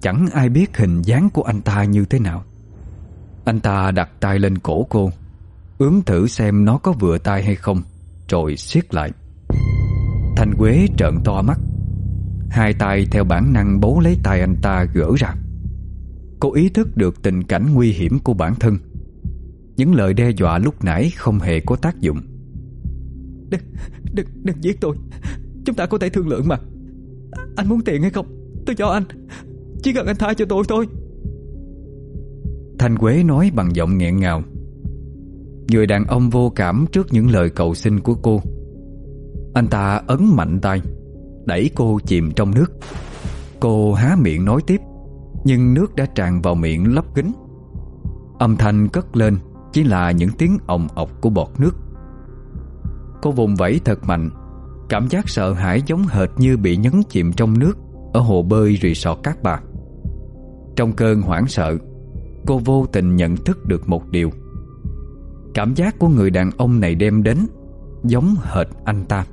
Chẳng ai biết hình dáng của anh ta như thế nào anh ta đặt tay lên cổ cô Ướm thử xem nó có vừa tay hay không Rồi siết lại. Thanh Quế trợn to mắt. Hai tay theo bản năng bấu lấy tay anh ta gỡ ra. Cô ý thức được tình cảnh nguy hiểm của bản thân. Những lời đe dọa lúc nãy không hề có tác dụng. Đừng, đừng, đừng giết tôi. Chúng ta có thể thương lượng mà. Anh muốn tiền hay không? Tôi cho anh. Chỉ cần anh tha cho tôi thôi. Thanh Quế nói bằng giọng nghẹn ngào. Người đàn ông vô cảm trước những lời cầu xin của cô. Anh ta ấn mạnh tay, Đẩy cô chìm trong nước. Cô há miệng nói tiếp, Nhưng nước đã tràn vào miệng lấp kính Âm thanh cất lên, Chỉ là những tiếng ồng ọc của bọt nước. Cô vùng vẫy thật mạnh, Cảm giác sợ hãi giống hệt như bị nhấn chìm trong nước Ở hồ bơi resort Cát Bà. Trong cơn hoảng sợ Cô vô tình nhận thức được một điều. Cảm giác của người đàn ông này đem đến Giống hệt anh ta.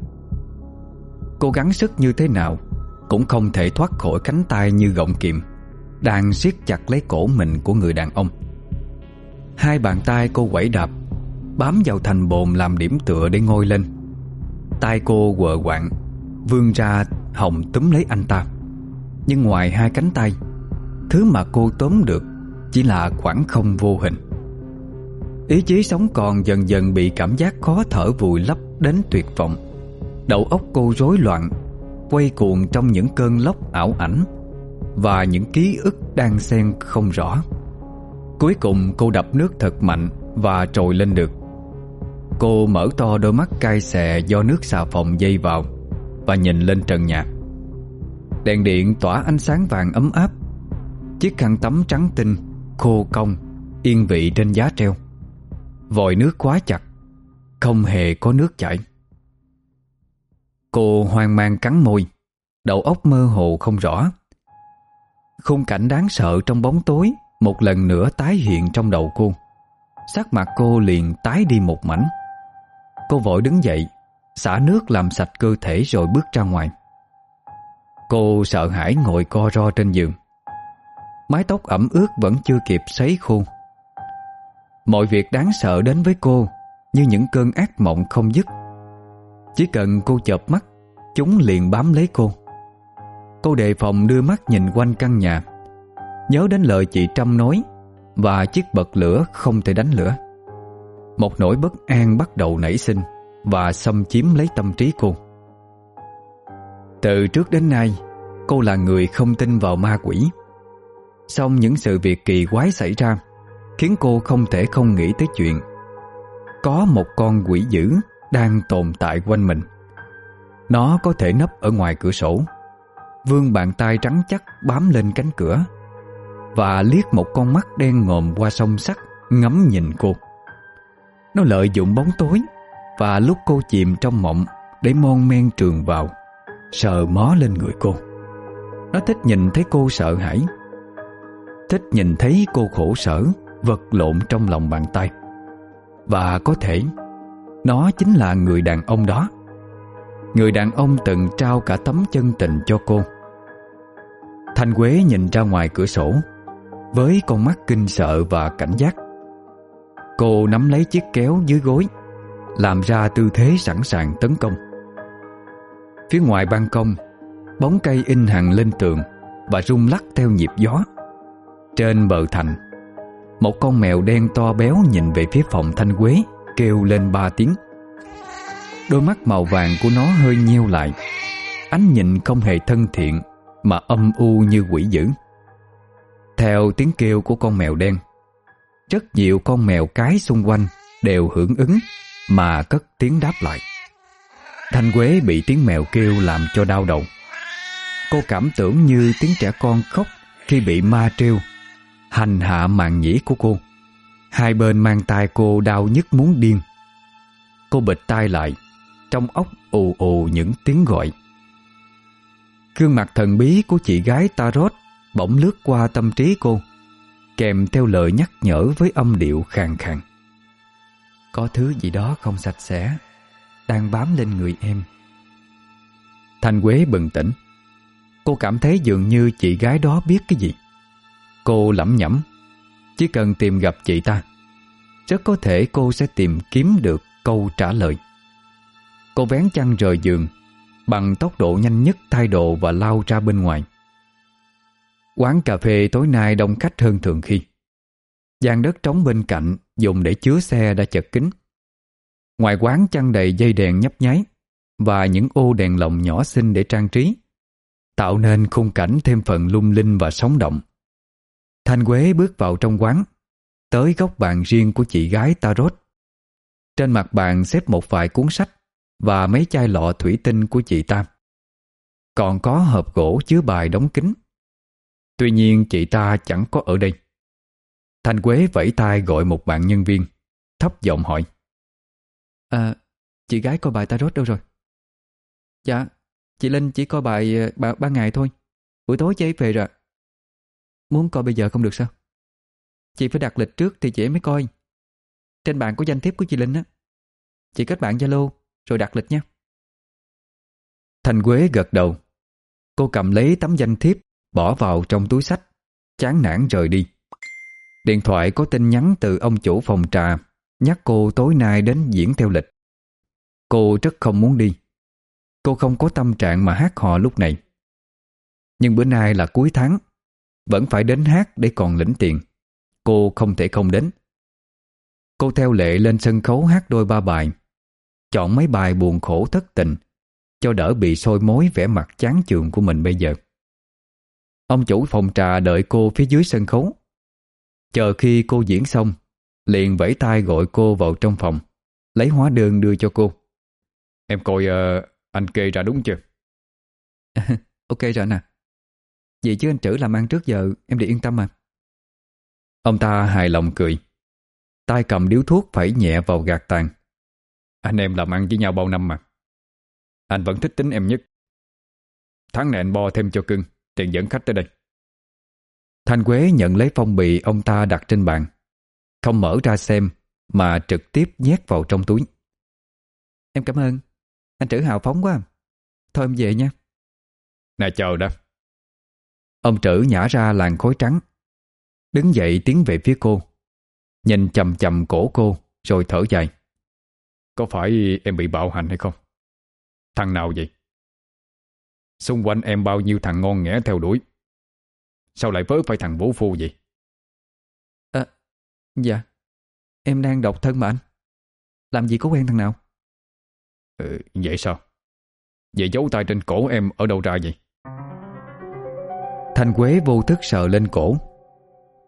Cô gắng sức như thế nào Cũng không thể thoát khỏi cánh tay như gọng kiềm Đang siết chặt lấy cổ mình của người đàn ông. Hai bàn tay cô quẩy đạp, Bám vào thành bồn làm điểm tựa để ngôi lên. Tay cô quờ quạng, Vươn ra hồng túm lấy anh ta. Nhưng ngoài hai cánh tay, Thứ mà cô tóm được chỉ là khoảng không vô hình. Ý chí sống còn dần dần bị cảm giác khó thở vùi lấp đến tuyệt vọng. Đầu óc cô rối loạn, Quay cuồng trong những cơn lốc ảo ảnh Và những ký ức đang xen không rõ. Cuối cùng, cô đập nước thật mạnh Và trồi lên được. Cô mở to đôi mắt cay xè Do nước xà phòng dây vào Và nhìn lên trần nhà. Đèn điện tỏa ánh sáng vàng ấm áp, Chiếc khăn tắm trắng tinh Khô cong, Yên vị trên giá treo. Vòi nước quá chặt, Không hề có nước chảy. Cô hoang mang cắn môi, Đầu óc mơ hồ không rõ. Khung cảnh đáng sợ trong bóng tối Một lần nữa tái hiện trong đầu cô. Sắc mặt cô liền tái đi một mảnh. Cô vội đứng dậy, Xả nước làm sạch cơ thể rồi bước ra ngoài. Cô sợ hãi ngồi co ro trên giường. Mái tóc ẩm ướt vẫn chưa kịp sấy khô Mọi việc đáng sợ đến với cô, Như những cơn ác mộng không dứt. Chỉ cần cô chợp mắt, Chúng liền bám lấy cô. Cô đề phòng đưa mắt nhìn quanh căn nhà. Nhớ đến lời chị Trâm nói, Và chiếc bật lửa không thể đánh lửa. Một nỗi bất an bắt đầu nảy sinh, Và xâm chiếm lấy tâm trí cô. Từ trước đến nay, Cô là người không tin vào ma quỷ. Xong những sự việc kỳ quái xảy ra, Khiến cô không thể không nghĩ tới chuyện Có một con quỷ dữ Đang tồn tại quanh mình. Nó có thể nấp ở ngoài cửa sổ. Vương bàn tay trắng chắc bám lên cánh cửa Và liếc một con mắt đen ngòm qua sông sắt Ngắm nhìn cô. Nó lợi dụng bóng tối Và lúc cô chìm trong mộng Để mon men trường vào, Sờ mó lên người cô. Nó thích nhìn thấy cô sợ hãi. Thích nhìn thấy cô khổ sở Vật lộn trong lòng bàn tay. Và có thể, Nó chính là người đàn ông đó. Người đàn ông từng trao cả tấm chân tình cho cô. Thanh Quế nhìn ra ngoài cửa sổ, Với con mắt kinh sợ và cảnh giác. Cô nắm lấy chiếc kéo dưới gối, Làm ra tư thế sẵn sàng tấn công. Phía ngoài ban công, Bóng cây in hằng lên tường Và rung lắc theo nhịp gió. Trên bờ thành. Một con mèo đen to béo nhìn về phía phòng Thanh Quế, Kêu lên ba tiếng. Đôi mắt màu vàng của nó hơi nheo lại. Ánh nhìn không hề thân thiện, Mà âm u như quỷ dữ. Theo tiếng kêu của con mèo đen, Rất nhiều con mèo cái xung quanh Đều hưởng ứng, Mà cất tiếng đáp lại. Thanh Quế bị tiếng mèo kêu làm cho đau đầu. Cô cảm tưởng như tiếng trẻ con khóc Khi bị ma trêu. Hành hạ mạng nhĩ của cô. Hai bên mang tay cô đau nhức muốn điên. Cô bịt tai lại, Trong óc ù ù những tiếng gọi. Gương mặt thần bí của chị gái Tarot Bỗng lướt qua tâm trí cô, Kèm theo lời nhắc nhở với âm điệu khàn khàn. Có thứ gì đó không sạch sẽ, Đang bám lên người em. Thanh Quế bừng tỉnh. Cô cảm thấy dường như chị gái đó biết cái gì. Cô lẩm nhẩm. Chỉ cần tìm gặp chị ta, Rất có thể cô sẽ tìm kiếm được câu trả lời. Cô vén chăn rời giường, Bằng tốc độ nhanh nhất thay đồ và lao ra bên ngoài. Quán cà phê tối nay đông khách hơn thường khi. Gian đất trống bên cạnh dùng để chứa xe đã chật kín. Ngoài quán chăn đầy dây đèn nhấp nháy Và những ô đèn lồng nhỏ xinh để trang trí, Tạo nên khung cảnh thêm phần lung linh và sống động. Thanh Quế bước vào trong quán Tới góc bàn riêng của chị gái Tarot. Trên mặt bàn xếp một vài cuốn sách Và mấy chai lọ thủy tinh của chị ta. Còn có hộp gỗ chứa bài đóng kín. Tuy nhiên chị ta chẳng có ở đây. Thanh Quế vẫy tay gọi một bạn nhân viên Thấp giọng hỏi. À, chị gái coi bài Tarot đâu rồi? Dạ, chị Linh chỉ coi bài à, ba, ba ngày thôi. Buổi tối chị ấy về rồi Muốn coi bây giờ không được sao? Chị phải đặt lịch trước thì chị mới coi. Trên bàn có danh thiếp của chị Linh á. Chị kết bạn Zalo, Rồi đặt lịch nha. Thành Quế gật đầu. Cô cầm lấy tấm danh thiếp, Bỏ vào trong túi sách, Chán nản rời đi. Điện thoại có tin nhắn từ ông chủ phòng trà, Nhắc cô tối nay đến diễn theo lịch. Cô rất không muốn đi. Cô không có tâm trạng mà hát hò lúc này. Nhưng bữa nay là cuối tháng vẫn phải đến hát để còn lĩnh tiền. Cô không thể không đến. Cô theo lệ lên sân khấu hát đôi ba bài. Chọn mấy bài buồn khổ thất tình Cho đỡ bị sôi mối vẻ mặt chán chường của mình bây giờ. Ông chủ phòng trà đợi cô phía dưới sân khấu. Chờ khi cô diễn xong Liền vẫy tay gọi cô vào trong phòng Lấy hóa đơn đưa cho cô. Em coi uh, anh kê ra đúng chưa? ok rồi nè Vậy chứ anh Trữ làm ăn trước giờ, Em để yên tâm mà. Ông ta hài lòng cười. Tay cầm điếu thuốc phải nhẹ vào gạt tàn. Anh em làm ăn với nhau bao năm mà. Anh vẫn thích tính em nhất. Tháng này anh bo thêm cho cưng, Tiền dẫn khách tới đây. Thanh Quế nhận lấy phong bì ông ta đặt trên bàn. Không mở ra xem, Mà trực tiếp nhét vào trong túi. Em cảm ơn. Anh Trữ hào phóng quá. Thôi em về nha. Nè chờ đã. Ông Trữ nhả ra làn khói trắng Đứng dậy tiến về phía cô Nhìn chầm chầm cổ cô Rồi thở dài Có phải em bị bạo hành hay không? Thằng nào vậy? Xung quanh em bao nhiêu thằng ngon nghẽ theo đuổi Sao lại vớ phải thằng vũ phu vậy? À, dạ Em đang độc thân mà anh Làm gì có quen thằng nào? Ừ, vậy sao? Vậy dấu tay trên cổ em ở đâu ra vậy? Thanh Quế vô thức sờ lên cổ.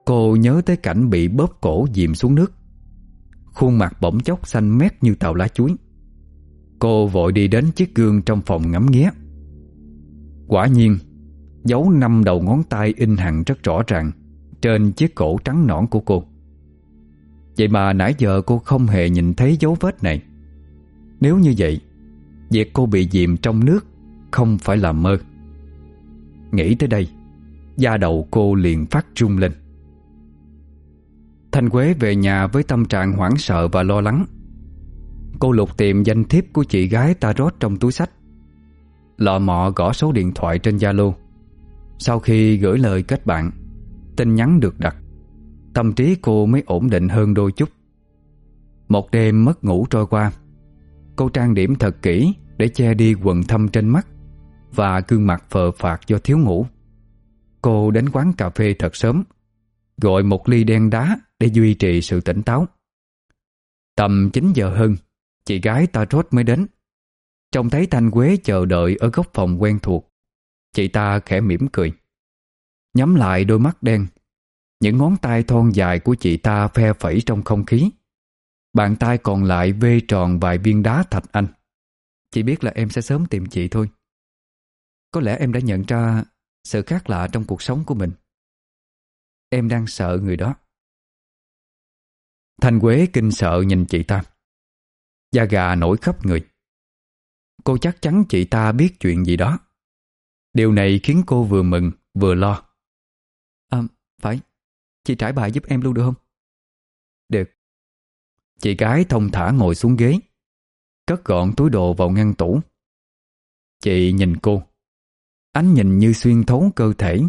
Cô nhớ tới cảnh bị bóp cổ dìm xuống nước. Khuôn mặt bỗng chốc xanh mét như tàu lá chuối. Cô vội đi đến chiếc gương trong phòng ngắm nghía. Quả nhiên, Dấu năm đầu ngón tay in hẳn rất rõ ràng Trên chiếc cổ trắng nõn của cô. Vậy mà nãy giờ cô không hề nhìn thấy dấu vết này. Nếu như vậy, Việc cô bị dìm trong nước Không phải là mơ. Nghĩ tới đây Da đầu cô liền phát trung lên. Thanh Quế về nhà với tâm trạng hoảng sợ và lo lắng. Cô lục tìm danh thiếp của chị gái ta rót trong túi sách. Lọ mọ gõ số điện thoại trên Zalo. Sau khi gửi lời kết bạn, Tin nhắn được đặt. Tâm trí cô mới ổn định hơn đôi chút. Một đêm mất ngủ trôi qua, Cô trang điểm thật kỹ Để che đi quần thâm trên mắt Và gương mặt phờ phạt do thiếu ngủ. Cô đến quán cà phê thật sớm, Gọi một ly đen đá Để duy trì sự tỉnh táo. Tầm 9 giờ hơn, Chị gái ta rốt mới đến. Trông thấy Thanh Quế chờ đợi Ở góc phòng quen thuộc, Chị ta khẽ mỉm cười. Nhắm lại đôi mắt đen, Những ngón tay thon dài của chị ta Phe phẩy trong không khí. Bàn tay còn lại vê tròn vài viên đá thạch anh. Chị biết là em sẽ sớm tìm chị thôi. Có lẽ em đã nhận ra sự khác lạ trong cuộc sống của mình. Em đang sợ người đó. Thanh Quế kinh sợ nhìn chị ta. Da gà nổi khắp người. Cô chắc chắn chị ta biết chuyện gì đó. Điều này khiến cô vừa mừng vừa lo. À phải. Chị trải bài giúp em luôn được không? Được. Chị gái thông thả ngồi xuống ghế Cất gọn túi đồ vào ngăn tủ. Chị nhìn cô Ánh nhìn như xuyên thấu cơ thể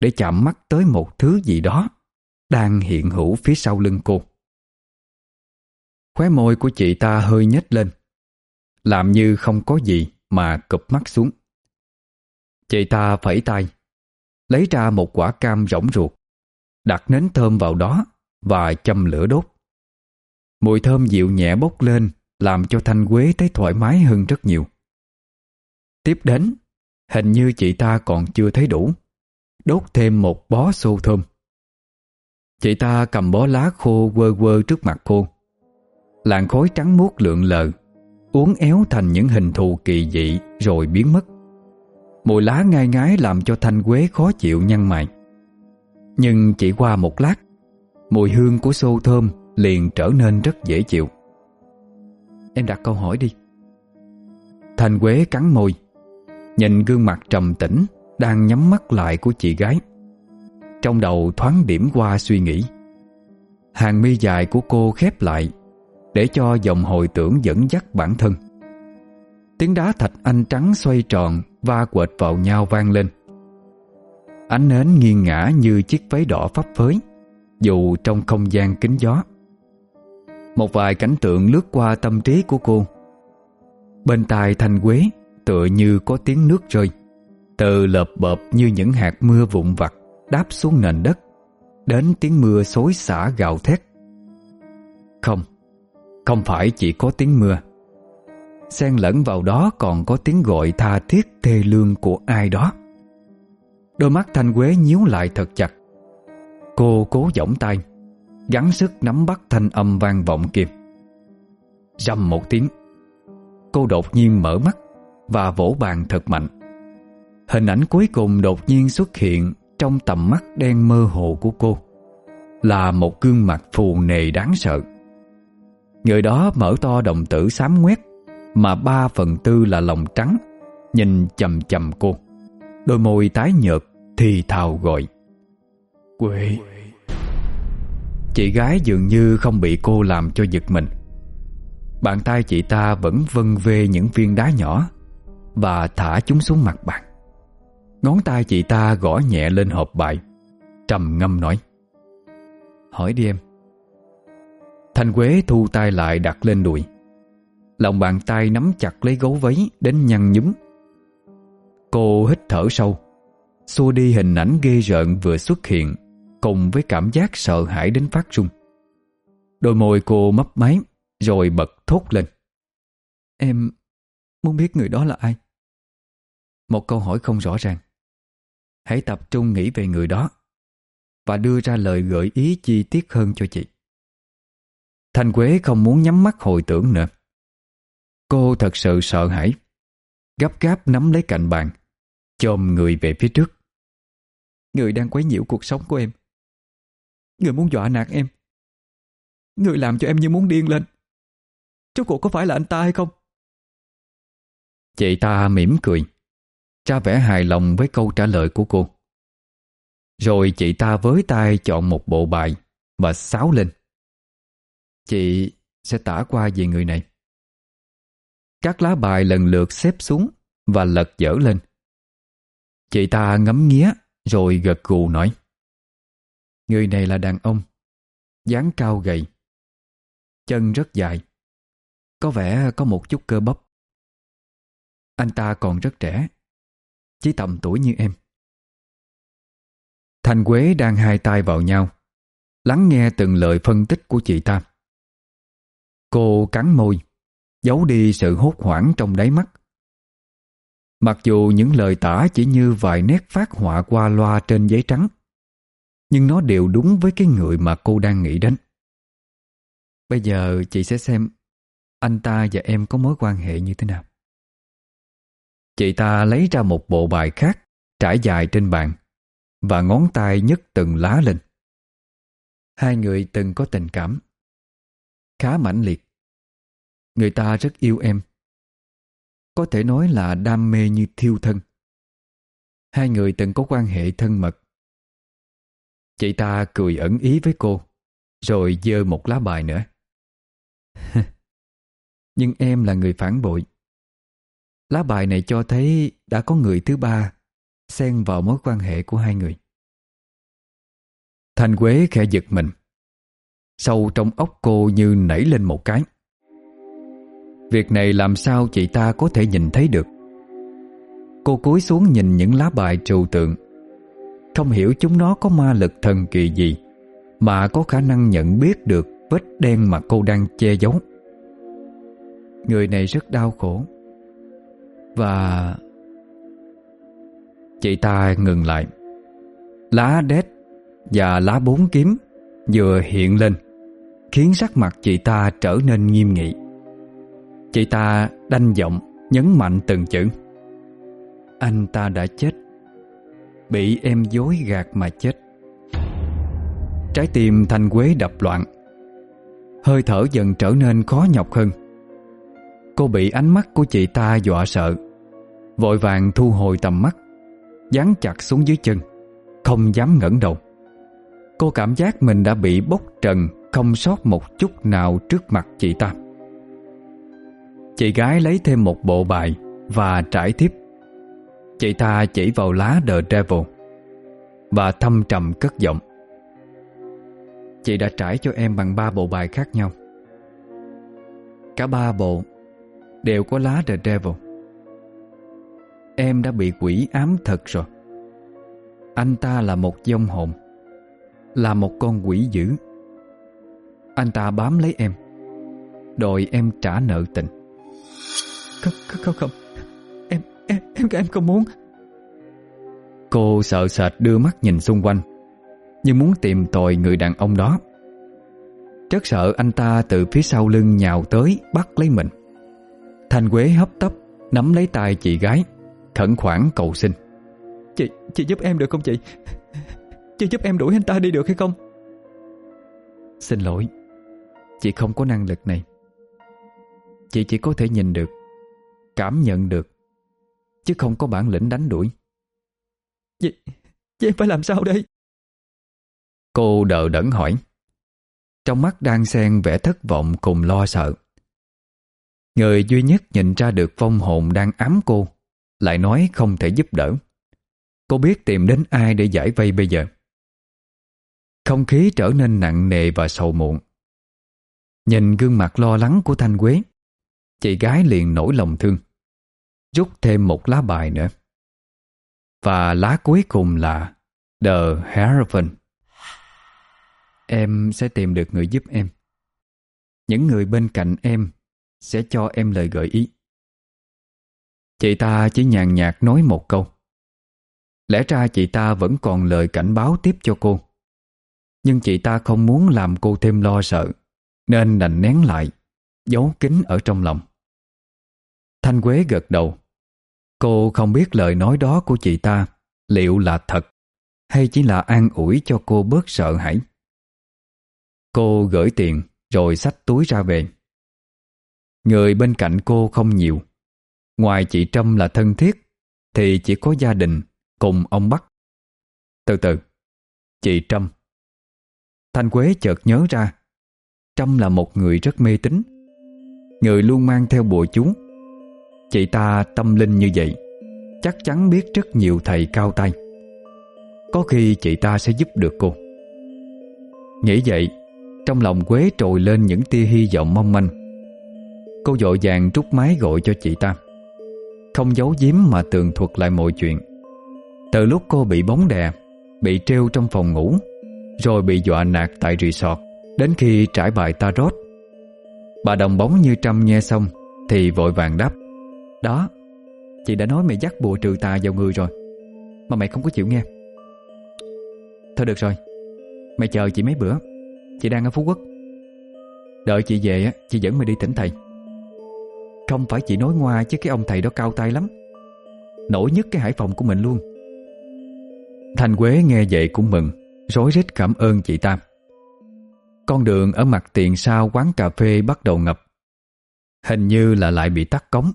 Để chạm mắt tới một thứ gì đó Đang hiện hữu phía sau lưng cô. Khóe môi của chị ta hơi nhếch lên, Làm như không có gì Mà cụp mắt xuống. Chị ta phẩy tay, Lấy ra một quả cam rỗng ruột, Đặt nến thơm vào đó Và châm lửa đốt. Mùi thơm dịu nhẹ bốc lên, Làm cho Thanh Quế thấy thoải mái hơn rất nhiều. Tiếp đến Hình như chị ta còn chưa thấy đủ. Đốt thêm một bó xô thơm. Chị ta cầm bó lá khô quơ quơ trước mặt cô. Làn khói trắng muốt lượn lờ, Uốn éo thành những hình thù kỳ dị Rồi biến mất. Mùi lá ngai ngái làm cho Thanh Quế khó chịu nhăn mày. Nhưng chỉ qua một lát, Mùi hương của xô thơm liền trở nên rất dễ chịu. Em đặt câu hỏi đi. Thanh Quế cắn môi. Nhìn gương mặt trầm tĩnh, Đang nhắm mắt lại của chị gái. Trong đầu thoáng điểm qua suy nghĩ. Hàng mi dài của cô khép lại, Để cho dòng hồi tưởng dẫn dắt bản thân. Tiếng đá thạch anh trắng xoay tròn Va quệt vào nhau vang lên. Ánh nến nghiêng ngã như chiếc váy đỏ phấp phới, Dù trong không gian kính gió. Một vài cảnh tượng lướt qua tâm trí của cô. Bên tai thanh quế Tựa như có tiếng nước rơi. Từ lợp bợp như những hạt mưa vụn vặt Đáp xuống nền đất, Đến tiếng mưa xối xả gào thét. Không Không phải chỉ có tiếng mưa. Xen lẫn vào đó còn có tiếng gọi tha thiết thê lương của ai đó. Đôi mắt Thanh Quế nhíu lại thật chặt. Cô cố giỏng tay Gắn sức nắm bắt thanh âm vang vọng kịp Rầm một tiếng, Cô đột nhiên mở mắt. Và vỗ bàn thật mạnh. Hình ảnh cuối cùng đột nhiên xuất hiện Trong tầm mắt đen mơ hồ của cô Là một gương mặt phù nề đáng sợ. Người đó mở to đồng tử xám ngoét Mà ba phần tư là lòng trắng Nhìn chầm chầm cô. Đôi môi tái nhợt Thì thào gọi. Quệ Chị gái dường như không bị cô làm cho giật mình. Bàn tay chị ta vẫn vân vê những viên đá nhỏ và thả chúng xuống mặt bàn. Ngón tay chị ta gõ nhẹ lên hộp bài, Trầm ngâm nói, Hỏi đi em. Thanh Quế thu tay lại đặt lên đùi. Lòng bàn tay nắm chặt lấy gấu váy Đến nhăn nhúm. Cô hít thở sâu, Xua đi hình ảnh ghê rợn vừa xuất hiện Cùng với cảm giác sợ hãi đến phát run. Đôi môi cô mấp máy Rồi bật thốt lên, Em muốn biết người đó là ai? Một câu hỏi không rõ ràng. Hãy tập trung nghĩ về người đó Và đưa ra lời gợi ý chi tiết hơn cho chị. Thanh Quế không muốn nhắm mắt hồi tưởng nữa. Cô thật sự sợ hãi, Gấp gáp nắm lấy cạnh bàn, Chồm người về phía trước. Người đang quấy nhiễu cuộc sống của em. Người muốn dọa nạt em. Người làm cho em như muốn điên lên. Chú cuộc có phải là anh ta hay không? Chị ta mỉm cười. Ra vẻ hài lòng với câu trả lời của cô. Rồi chị ta với tay chọn một bộ bài Và sáo lên. Chị sẽ tả qua về người này. Các lá bài lần lượt xếp xuống Và lật dở lên. Chị ta ngắm nghía Rồi gật gù nói, Người này là đàn ông, dáng cao gầy, Chân rất dài, Có vẻ có một chút cơ bắp. Anh ta còn rất trẻ. Chỉ tầm tuổi như em. Thanh Quế đang hai tay vào nhau, Lắng nghe từng lời phân tích của chị ta. Cô cắn môi, Giấu đi sự hốt hoảng trong đáy mắt. Mặc dù những lời tả chỉ như vài nét phát họa qua loa trên giấy trắng, Nhưng nó đều đúng với cái người mà cô đang nghĩ đến. Bây giờ chị sẽ xem Anh ta và em có mối quan hệ như thế nào. Chị ta lấy ra một bộ bài khác Trải dài trên bàn Và ngón tay nhấc từng lá lên Hai người từng có tình cảm Khá mãnh liệt Người ta rất yêu em có thể nói là đam mê như thiêu thân. Hai người từng có quan hệ thân mật. Chị ta cười ẩn ý với cô, rồi dơ một lá bài nữa. Nhưng em là người phản bội. Lá bài này cho thấy đã có người thứ ba xen vào mối quan hệ của hai người. Thanh Quế khẽ giật mình. Sâu trong ốc cô như nảy lên một cái. Việc này làm sao chị ta có thể nhìn thấy được Cô cúi xuống nhìn những lá bài trừu tượng Không hiểu chúng nó có ma lực thần kỳ gì, Mà có khả năng nhận biết được vết đen mà cô đang che giấu Người này rất đau khổ và... Chị ta ngừng lại. Lá đét và lá bốn kiếm vừa hiện lên, Khiến sắc mặt chị ta trở nên nghiêm nghị. Chị ta đanh giọng, Nhấn mạnh từng chữ. Anh ta đã chết. Bị em dối gạt mà chết. Trái tim Thanh Quế đập loạn. Hơi thở dần trở nên khó nhọc hơn. Cô bị ánh mắt của chị ta dọa sợ. Vội vàng thu hồi tầm mắt, Dán chặt xuống dưới chân, Không dám ngẩng đầu. Cô cảm giác mình đã bị bốc trần, Không sót một chút nào trước mặt chị ta. Chị gái lấy thêm một bộ bài Và trải tiếp. Chị ta chỉ vào lá The Devil. Và thâm trầm cất giọng. Chị đã trải cho em bằng ba bộ bài khác nhau. Cả ba bộ Đều có lá The Devil. Em đã bị quỷ ám thật rồi. Anh ta là một dông hồn Là một con quỷ dữ. Anh ta bám lấy em Đòi em trả nợ tình. Không, không, không Em, em, em, em không muốn. Cô sợ sệt đưa mắt nhìn xung quanh Như muốn tìm tội người đàn ông đó. Rất sợ anh ta từ phía sau lưng nhào tới Bắt lấy mình. Thanh Quế hấp tấp Nắm lấy tay chị gái Khẩn khoản cầu xin. Chị, chị giúp em được không chị? Chị giúp em đuổi anh ta đi được hay không? Xin lỗi Chị không có năng lực này. Chị chỉ có thể nhìn được Cảm nhận được Chứ không có bản lĩnh đánh đuổi. Vậy em phải làm sao đây? Cô đờ đẫn hỏi. Trong mắt đang xen vẻ thất vọng cùng lo sợ. Người duy nhất nhìn ra được vong hồn đang ám cô lại nói không thể giúp đỡ. Cô biết tìm đến ai để giải vây bây giờ. Không khí trở nên nặng nề và sầu muộn. Nhìn gương mặt lo lắng của Thanh Quế, Chị gái liền nổi lòng thương. Rút thêm một lá bài nữa. Và lá cuối cùng là The Hierophant. Em sẽ tìm được người giúp em. Những người bên cạnh em Sẽ cho em lời gợi ý. Chị ta chỉ nhàn nhạt nói một câu. Lẽ ra chị ta vẫn còn lời cảnh báo tiếp cho cô. Nhưng chị ta không muốn làm cô thêm lo sợ, Nên đành nén lại, Giấu kín ở trong lòng. Thanh Quế gật đầu. Cô không biết lời nói đó của chị ta Liệu là thật Hay chỉ là an ủi cho cô bớt sợ hãi. Cô gửi tiền Rồi xách túi ra về. Người bên cạnh cô không nhiều Ngoài chị Trâm là thân thiết, Thì chỉ có gia đình Cùng ông Bắc. Từ từ, Chị Trâm. Thanh Quế chợt nhớ ra, Trâm là một người rất mê tín, Người luôn mang theo bùa chú. Chị ta tâm linh như vậy, Chắc chắn biết rất nhiều thầy cao tay. Có khi chị ta sẽ giúp được cô. Nghĩ vậy, Trong lòng Quế trồi lên những tia hy vọng mong manh. Cô dội vàng rút máy gọi cho chị ta. Không giấu giếm mà tường thuật lại mọi chuyện. Từ lúc cô bị bóng đè, Bị treo trong phòng ngủ, Rồi bị dọa nạt tại resort, Đến khi trải bài tarot. Bà đồng bóng như trăm nghe xong Thì vội vàng đáp, Đó, Chị đã nói mày dắt bùa trừ tà vào người rồi, Mà mày không có chịu nghe. Thôi được rồi, Mày chờ chị mấy bữa, Chị đang ở Phú Quốc. Đợi chị về Chị dẫn mày đi tỉnh thầy. Không phải chỉ nói ngoa chứ cái ông thầy đó cao tay lắm. Nổi nhất cái hải phòng của mình luôn. Thành Quế nghe vậy cũng mừng, Rối rít cảm ơn chị Tam. Con đường ở mặt tiền sau quán cà phê bắt đầu ngập. Hình như là lại bị tắt cống.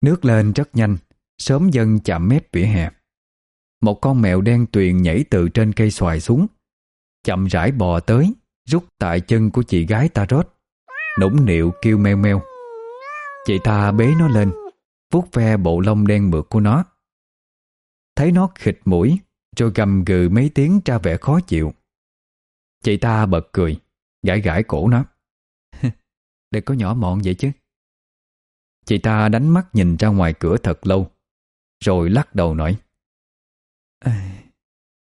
Nước lên rất nhanh, Sớm dần chạm mép vỉa hè. Một con mèo đen tuyền nhảy từ trên cây xoài xuống, Chậm rãi bò tới, Rút tại chân của chị gái ta rốt. Nũng nịu kêu meo meo. Chị ta bế nó lên, vuốt ve bộ lông đen mượt của nó. Thấy nó khịt mũi, Rồi gầm gừ mấy tiếng ra vẻ khó chịu. Chị ta bật cười, Gãi gãi cổ nó. Đừng có nhỏ mọn vậy chứ. Chị ta đánh mắt nhìn ra ngoài cửa thật lâu, Rồi lắc đầu nói.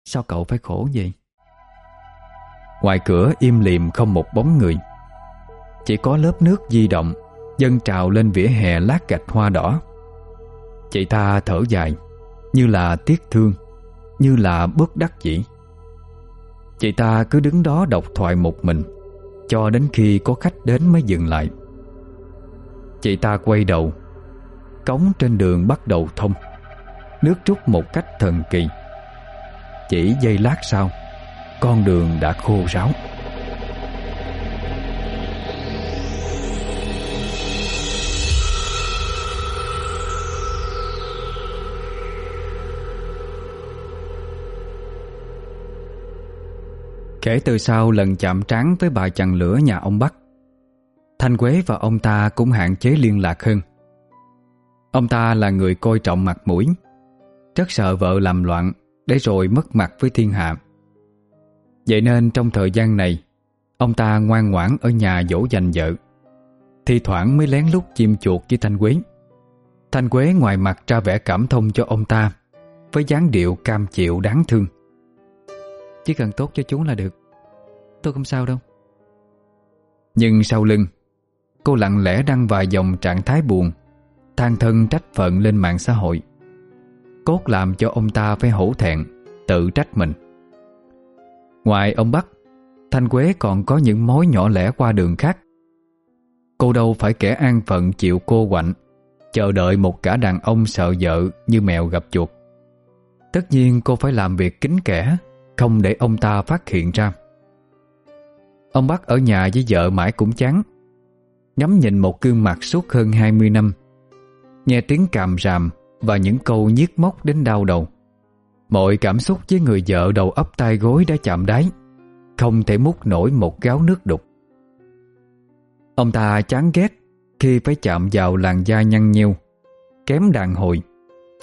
Sao cậu phải khổ vậy? Ngoài cửa im lìm không một bóng người. Chỉ có lớp nước di động Dâng trào lên vỉa hè lát gạch hoa đỏ. Chị ta thở dài, Như là tiếc thương, Như là bất đắc dĩ. Chị ta cứ đứng đó đọc thoại một mình, Cho đến khi có khách đến mới dừng lại. Chị ta quay đầu, Cống trên đường bắt đầu thông. Nước rút một cách thần kỳ. Chỉ giây lát sau, Con đường đã khô ráo. Kể từ sau lần chạm trán với bà chằn lửa nhà ông Bắc, Thanh Quế và ông ta cũng hạn chế liên lạc hơn. Ông ta là người coi trọng mặt mũi, Rất sợ vợ làm loạn Để rồi mất mặt với thiên hạ. Vậy nên trong thời gian này, Ông ta ngoan ngoãn ở nhà dỗ dành vợ Thì thoảng mới lén lút chim chuột với Thanh Quế. Thanh Quế ngoài mặt ra vẻ cảm thông cho ông ta Với dáng điệu cam chịu đáng thương. Chỉ cần tốt cho chú là được. Tôi không sao đâu. Nhưng sau lưng, Cô lặng lẽ đăng vài dòng trạng thái buồn, than thân trách phận lên mạng xã hội. Cốt làm cho ông ta phải hổ thẹn, Tự trách mình. Ngoài ông Bắc, Thanh Quế còn có những mối nhỏ lẻ qua đường khác. Cô đâu phải kẻ an phận chịu cô quạnh, Chờ đợi một cả đàn ông sợ vợ như mèo gặp chuột. Tất nhiên cô phải làm việc kín kẻ không để ông ta phát hiện ra. Ông Bắc ở nhà với vợ mãi cũng chán. Ngắm nhìn một gương mặt suốt hơn 20 năm, Nghe tiếng càm ràm Và những câu nhiếc móc đến đau đầu. Mọi cảm xúc với người vợ đầu ấp tay gối đã chạm đáy, Không thể mút nổi một gáo nước đục. Ông ta chán ghét Khi phải chạm vào làn da nhăn nheo, Kém đàn hồi,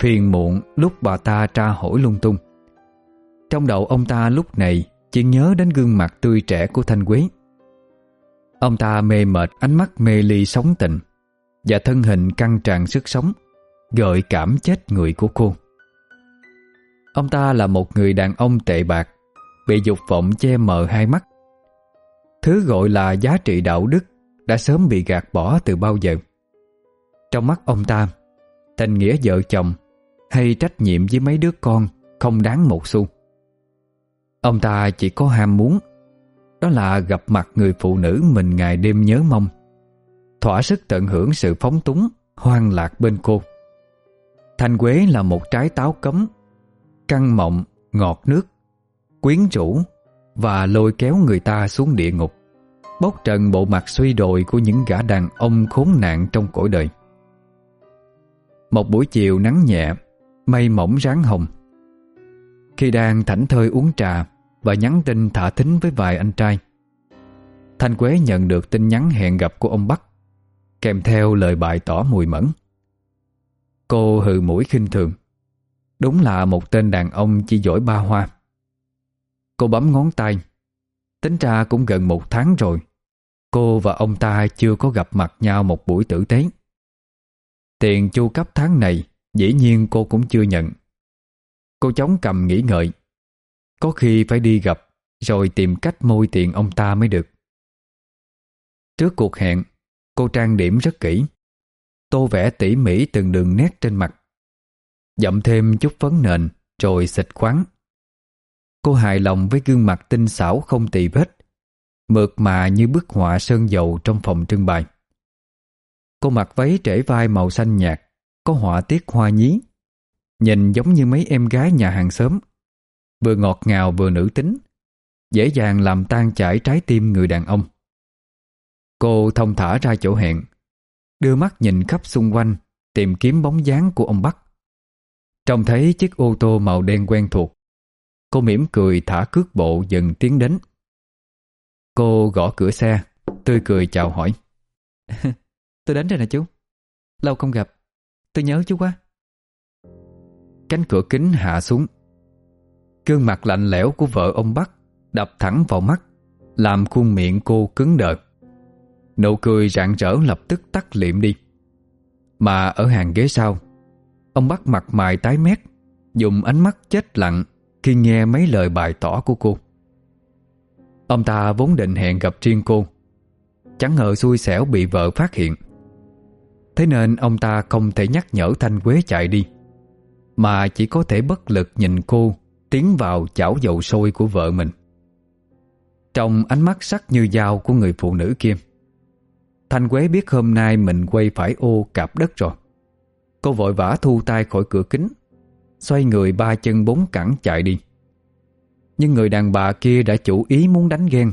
Phiền muộn lúc bà ta tra hỏi lung tung. Trong đầu ông ta lúc này Chỉ nhớ đến gương mặt tươi trẻ của Thanh Quế. Ông ta mê mệt, ánh mắt mê ly sống tình Và thân hình căng tràn sức sống, Gợi cảm chết người của cô. Ông ta là một người đàn ông tệ bạc, Bị dục vọng che mờ hai mắt. Thứ gọi là giá trị đạo đức Đã sớm bị gạt bỏ từ bao giờ. Trong mắt ông ta Tình nghĩa vợ chồng Hay trách nhiệm với mấy đứa con Không đáng một xu. Ông ta chỉ có ham muốn Đó là gặp mặt người phụ nữ Mình ngày đêm nhớ mong Thỏa sức tận hưởng sự phóng túng Hoang lạc bên cô. Thanh Quế là một trái táo cấm Căng mộng, ngọt nước Quyến rũ Và lôi kéo người ta xuống địa ngục Bóc trần bộ mặt suy đồi Của những gã đàn ông khốn nạn trong cõi đời. Một buổi chiều nắng nhẹ Mây mỏng ráng hồng khi đang thảnh thơi uống trà Và nhắn tin thả thính với vài anh trai, Thanh Quế nhận được tin nhắn hẹn gặp của ông Bắc, Kèm theo lời bài tỏ mùi mẫn. Cô hừ mũi khinh thường. Đúng là một tên đàn ông chỉ giỏi ba hoa. Cô bấm ngón tay. Tính ra cũng gần một tháng rồi. Cô và ông ta chưa có gặp mặt nhau một buổi tử tế. Tiền chu cấp tháng này Dĩ nhiên cô cũng chưa nhận. Cô chống cầm nghĩ ngợi. Có khi phải đi gặp, Rồi tìm cách môi tiền ông ta mới được. Trước cuộc hẹn, Cô trang điểm rất kỹ. Tô vẽ tỉ mỉ từng đường nét trên mặt. Dậm thêm chút phấn nền, Rồi xịt khoáng. Cô hài lòng với gương mặt tinh xảo không tì vết, Mượt mà như bức họa sơn dầu trong phòng trưng bày. Cô mặc váy trễ vai màu xanh nhạt, Có họa tiết hoa nhí. Nhìn giống như mấy em gái nhà hàng xóm. Vừa ngọt ngào vừa nữ tính, Dễ dàng làm tan chảy trái tim người đàn ông. Cô thông thả ra chỗ hẹn, Đưa mắt nhìn khắp xung quanh, Tìm kiếm bóng dáng của ông Bắc. Trông thấy chiếc ô tô màu đen quen thuộc, Cô mỉm cười thả cước bộ dần tiến đến. Cô gõ cửa xe, Tươi cười chào hỏi. Tôi đến rồi nè chú, Lâu không gặp, Tôi nhớ chú quá. Cánh cửa kính hạ xuống. Gương mặt lạnh lẽo của vợ ông Bắc Đập thẳng vào mắt, Làm khuôn miệng cô cứng đờ. Nụ cười rạng rỡ lập tức tắt liệm đi. Mà ở hàng ghế sau, Ông Bắc mặt mày tái mét, Dùng ánh mắt chết lặng Khi nghe mấy lời bài tỏ của cô. Ông ta vốn định hẹn gặp riêng cô, Chẳng ngờ xui xẻo bị vợ phát hiện. Thế nên ông ta không thể nhắc nhở Thanh Quế chạy đi. Mà chỉ có thể bất lực nhìn cô Tiến vào chảo dầu sôi của vợ mình. Trong ánh mắt sắc như dao của người phụ nữ kia, Thanh Quế biết hôm nay mình quay phải ô cạp đất rồi. Cô vội vã thu tay khỏi cửa kính, Xoay người ba chân bốn cẳng chạy đi. Nhưng người đàn bà kia đã chủ ý muốn đánh ghen.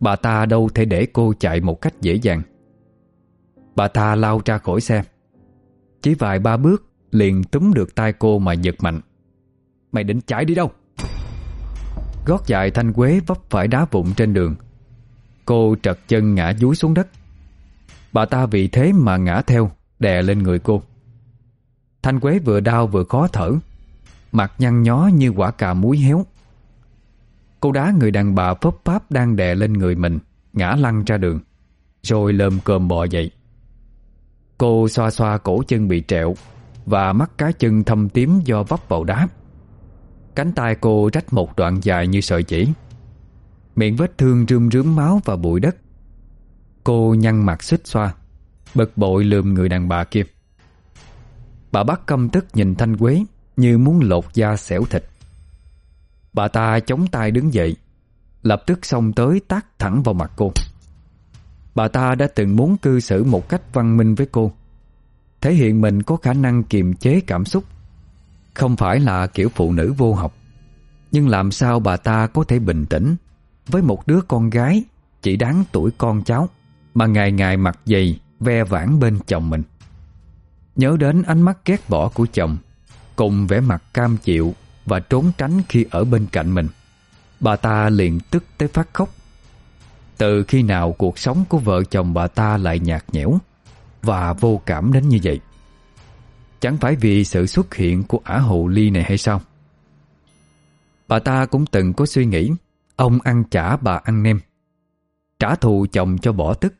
Bà ta đâu thể để cô chạy một cách dễ dàng. Bà ta lao ra khỏi xe, Chỉ vài ba bước liền túm được tay cô mà giật mạnh. Mày định chạy đi đâu? Gót dài thanh quế vấp phải đá vụn trên đường. Cô trật chân ngã dúi xuống đất. Bà ta vì thế mà ngã theo, Đè lên người cô. Thanh quế vừa đau vừa khó thở, Mặt nhăn nhó như quả cà muối héo. Cô đá người đàn bà phấp pháp đang đè lên người mình, Ngã lăn ra đường, Rồi lơm cơm bò dậy. Cô xoa xoa cổ chân bị trẹo và mắt cá chân thâm tím do vấp vào đá. Cánh tay cô rách một đoạn dài như sợi chỉ. Miệng vết thương rươm rướm máu và bụi đất. Cô nhăn mặt xích xoa, Bực bội lườm người đàn bà kia. Bà bắt căm tức nhìn Thanh Quế Như muốn lột da xẻo thịt. Bà ta chống tay đứng dậy, Lập tức xông tới tác thẳng vào mặt cô. Bà ta đã từng muốn cư xử một cách văn minh với cô. Thể hiện mình có khả năng kiềm chế cảm xúc. Không phải là kiểu phụ nữ vô học, Nhưng làm sao bà ta có thể bình tĩnh Với một đứa con gái Chỉ đáng tuổi con cháu Mà ngày ngày mặt dày Ve vãn bên chồng mình? Nhớ đến ánh mắt ghét bỏ của chồng, Cùng vẻ mặt cam chịu Và trốn tránh khi ở bên cạnh mình, Bà ta liền tức tới phát khóc. Từ khi nào cuộc sống của vợ chồng bà ta lại nhạt nhẽo? Và vô cảm đến như vậy. Chẳng phải vì sự xuất hiện của ả hậu ly này hay sao? Bà ta cũng từng có suy nghĩ, Ông ăn chả bà ăn nem, Trả thù chồng cho bỏ tức.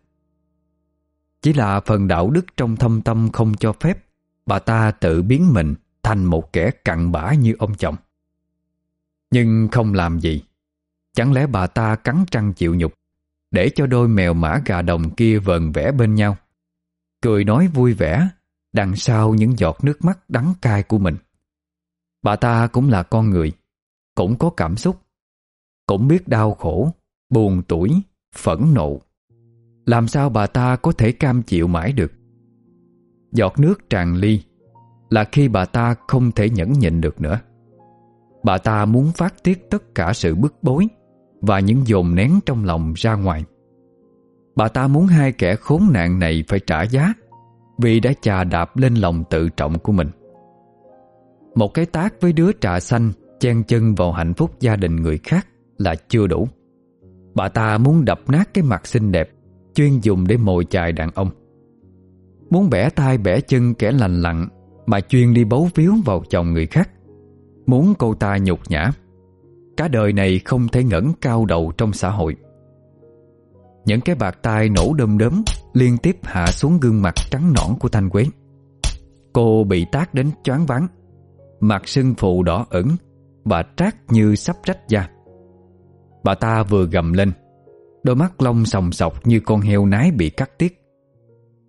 Chỉ là phần đạo đức trong thâm tâm không cho phép, Bà ta tự biến mình thành một kẻ cặn bã như ông chồng. Nhưng không làm gì, Chẳng lẽ bà ta cắn trăng chịu nhục, Để cho đôi mèo mã gà đồng kia vờn vẽ bên nhau? Cười nói vui vẻ, Đằng sau những giọt nước mắt đắng cay của mình. Bà ta cũng là con người, Cũng có cảm xúc, Cũng biết đau khổ, Buồn tuổi Phẫn nộ. Làm sao bà ta có thể cam chịu mãi được? Giọt nước tràn ly Là khi bà ta không thể nhẫn nhịn được nữa. Bà ta muốn phát tiết tất cả sự bức bối và những dồn nén trong lòng ra ngoài. Bà ta muốn hai kẻ khốn nạn này phải trả giá vì đã chà đạp lên lòng tự trọng của mình. Một cái tác với đứa trà xanh chen chân vào hạnh phúc gia đình người khác là chưa đủ. Bà ta muốn đập nát cái mặt xinh đẹp, chuyên dùng để mồi chài đàn ông. Muốn bẻ tay bẻ chân kẻ lành lặn mà chuyên đi bấu víu vào chồng người khác. Muốn cô ta nhục nhã Cả đời này không thể ngẩng cao đầu trong xã hội những cái bạc tai nổ đơm đớm Liên tiếp hạ xuống gương mặt trắng nõn của Thanh Quế. Cô bị tác đến choáng váng. Mặt sưng phù đỏ ẩn Và trát như sắp rách da. Bà ta vừa gầm lên, Đôi mắt lông sòng sọc như con heo nái bị cắt tiết.